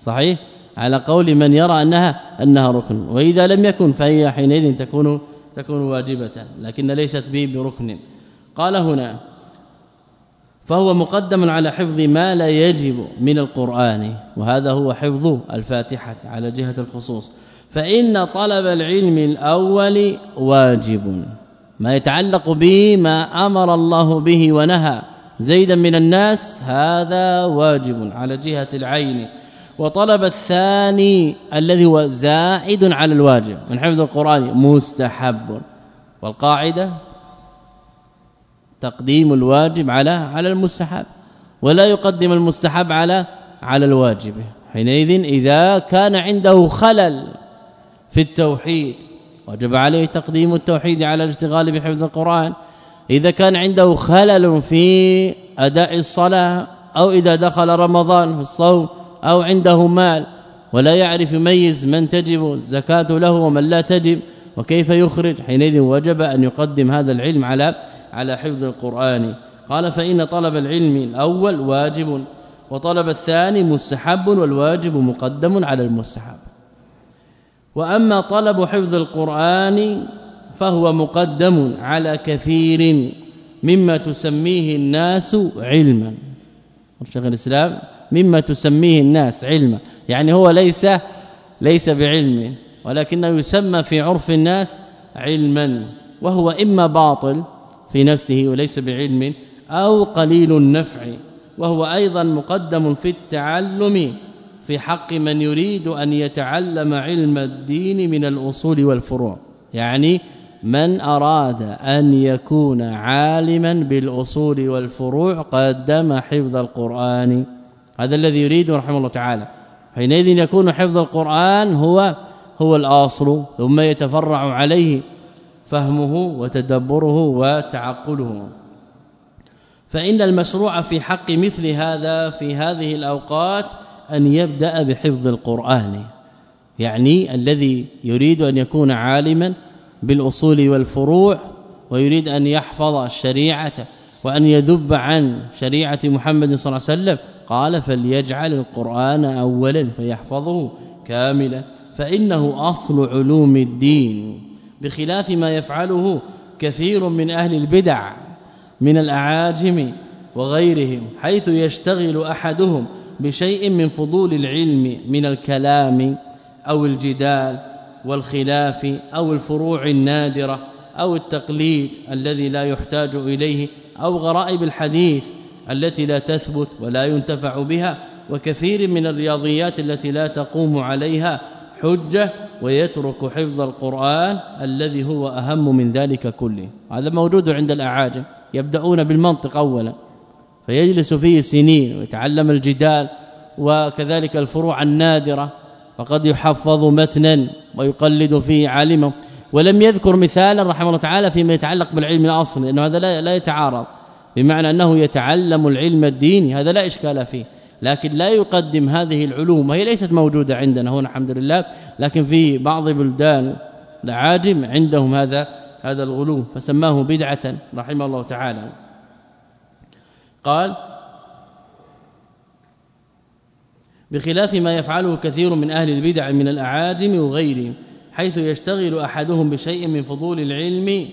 صحيح؟ على قول من يرى أنها أنها ركن. وإذا لم يكن فهي حينئذ تكون تكون واجبة لكن ليست به بركن. قال هنا فهو مقدم على حفظ ما لا يجب من القرآن وهذا هو حفظ الفاتحة على جهة الخصوص. فإن طلب العلم الأول واجب ما يتعلق به ما أمر الله به ونهى. زيدا من الناس هذا واجب على جهة العين. وطلب الثاني الذي هو زائد على الواجب من حفظ القرآن مستحب. والقاعدة؟ تقديم الواجب على على المستحب. ولا يقدم المستحب على على الواجب. حينئذ إذا كان عنده خلل في التوحيد وجب عليه تقديم التوحيد على الاشتغال بحفظ القرآن. إذا كان عنده خلل في أداء الصلاة أو إذا دخل رمضان في الصوم أو عنده مال ولا يعرف يميز من تجب الزكاة له ومن لا تجب وكيف يخرج حينئذ وجب أن يقدم هذا العلم على على حفظ القرآن. قال فإن طلب العلم الأول واجب وطلب الثاني مستحب والواجب مقدم على المستحب. وأما طلب حفظ القرآن فهو مقدم على كثير مما تسميه الناس علما. شيخ الإسلام مما تسميه الناس علما. يعني هو ليس ليس بعلم ولكنه يسمى في عرف الناس علما وهو إما باطل في نفسه وليس بعلم أو قليل النفع وهو أيضا مقدم في التعلم في حق من يريد أن يتعلم علم الدين من الأصول والفروع. يعني من أراد أن يكون عالما بالأصول والفروع قدم حفظ القرآن. هذا الذي يريد رحمه الله تعالى. حينئذ يكون حفظ القرآن هو هو الأصل ثم يتفرع عليه فهمه وتدبره وتعقله. فإن المشروع في حق مثل هذا في هذه الأوقات أن يبدأ بحفظ القرآن. يعني الذي يريد أن يكون عالما بالأصول والفروع ويريد أن يحفظ الشريعة وأن يذب عن شريعة محمد صلى الله عليه وسلم. قال فليجعل القرآن اولا فيحفظه كاملا. فإنه أصل علوم الدين. بخلاف ما يفعله كثير من أهل البدع من الأعاجم وغيرهم حيث يشتغل أحدهم بشيء من فضول العلم من الكلام أو الجدال. والخلاف أو الفروع النادرة أو التقليد الذي لا يحتاج إليه أو غرائب الحديث التي لا تثبت ولا ينتفع بها وكثير من الرياضيات التي لا تقوم عليها حجة ويترك حفظ القرآن الذي هو أهم من ذلك كله. هذا موجود عند الأعاجم يبدأون بالمنطق اولا فيجلس فيه سنين ويتعلم الجدال وكذلك الفروع النادرة فقد يحفظ متنا ويقلد فيه عالما ولم يذكر مثالا رحمه الله تعالى فيما يتعلق بالعلم الأصلي لأنه هذا لا يتعارض بمعنى أنه يتعلم العلم الديني هذا لا إشكال فيه. لكن لا يقدم هذه العلوم وهي ليست موجودة عندنا هنا الحمد لله لكن في بعض بلدان العاجم عندهم هذا هذا الغلو فسماه بدعة رحمه الله تعالى. قال بخلاف ما يفعله كثير من أهل البدع من الأعاجم وغيرهم حيث يشتغل أحدهم بشيء من فضول العلم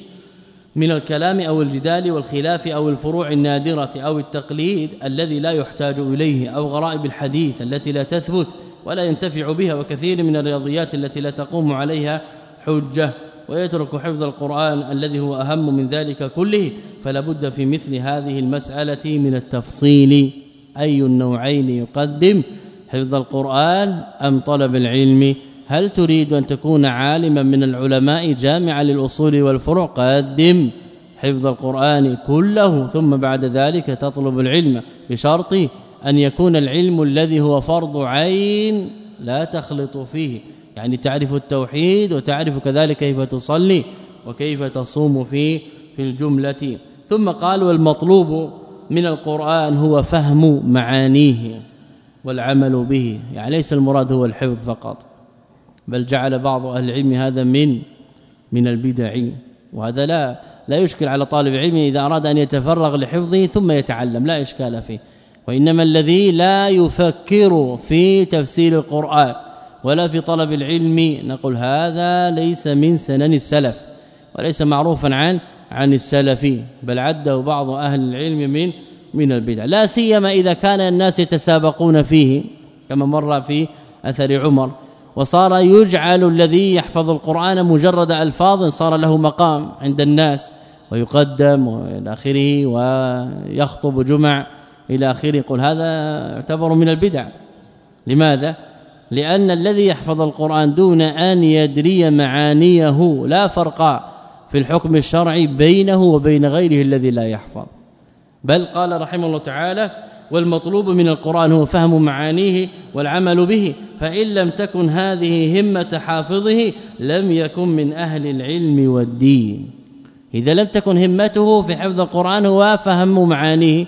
من الكلام أو الجدال والخلاف أو الفروع النادرة أو التقليد الذي لا يحتاج إليه أو غرائب الحديث التي لا تثبت ولا ينتفع بها وكثير من الرياضيات التي لا تقوم عليها حجة ويترك حفظ القرآن الذي هو أهم من ذلك كله فلا بد في مثل هذه المسألة من التفصيل أي النوعين يقدم. حفظ القرآن أم طلب العلم؟ هل تريد أن تكون عالما من العلماء جامعا للأصول والفروع؟ قدم. حفظ القرآن كله ثم بعد ذلك تطلب العلم. بشرط أن يكون العلم الذي هو فرض عين لا تخلط فيه. يعني تعرف التوحيد وتعرف كذلك كيف تصلي وكيف تصوم في في الجملة. ثم قال والمطلوب من القرآن هو فهم معانيه. والعمل به. يعني ليس المراد هو الحفظ فقط بل جعل بعض أهل العلم هذا من من البدع. وهذا لا لا يشكل على طالب العلم إذا أراد أن يتفرغ لحفظه ثم يتعلم لا إشكال فيه. وإنما الذي لا يفكر في تفسير القرآن ولا في طلب العلم نقول هذا ليس من سنن السلف وليس معروفا عن عن السلف. بل عده بعض أهل العلم من من البدع. لا سيما إذا كان الناس يتسابقون فيه كما مر في أثر عمر. وصار يجعل الذي يحفظ القرآن مجرد ألفاظ صار له مقام عند الناس ويقدم إلى آخره ويخطب جمع إلى آخره. يقول هذا يعتبر من البدع. لماذا؟ لأن الذي يحفظ القرآن دون أن يدري معانيه لا فرق في الحكم الشرعي بينه وبين غيره الذي لا يحفظ. بل قال رحمه الله تعالى والمطلوب من القرآن هو فهم معانيه والعمل به فإن لم تكن هذه همة حافظه لم يكن من أهل العلم والدين. إذا لم تكن همته في حفظ القرآن هو فهم معانيه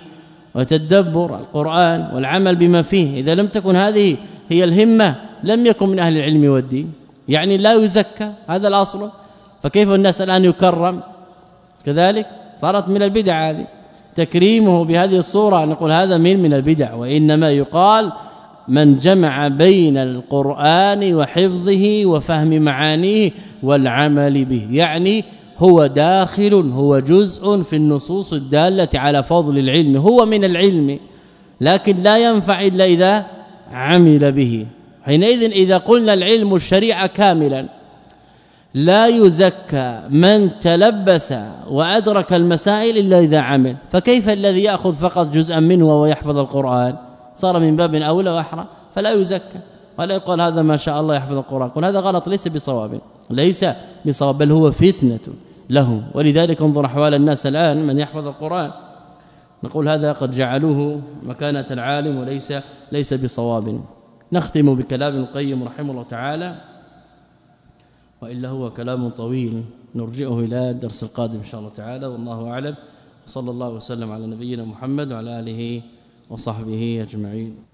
وتدبر القرآن والعمل بما فيه. إذا لم تكن هذه هي الهمة لم يكن من أهل العلم والدين. يعني لا يزكى هذا الأصل فكيف الناس الآن يكرم؟ كذلك صارت من البدع هذه. تكريمه بهذه الصورة نقول هذا من من البدع وإنما يقال من جمع بين القرآن وحفظه وفهم معانيه والعمل به يعني هو داخل هو جزء في النصوص الدالة على فضل العلم هو من العلم لكن لا ينفع إلا إذا عمل به. حينئذ إذا قلنا العلم الشريعة كاملا لا يزكى من تلبس وأدرك المسائل إلا إذا عمل. فكيف الذي يأخذ فقط جزءا منه ويحفظ القرآن؟ صار من باب اولى واحرى فلا يزكى. ولا يقول هذا ما شاء الله يحفظ القرآن. قل هذا غلط ليس بصواب. ليس بصواب بل هو فتنة له ولذلك انظر أحوال الناس الآن من يحفظ القرآن. نقول هذا قد جعلوه مكانة العالم وليس ليس بصواب. نختم بكلام القيم رحمه الله تعالى. وإلا هو كلام طويل نرجئه إلى الدرس القادم إن شاء الله تعالى والله أعلم. صلى الله وسلم على نبينا محمد وعلى آله وصحبه أجمعين.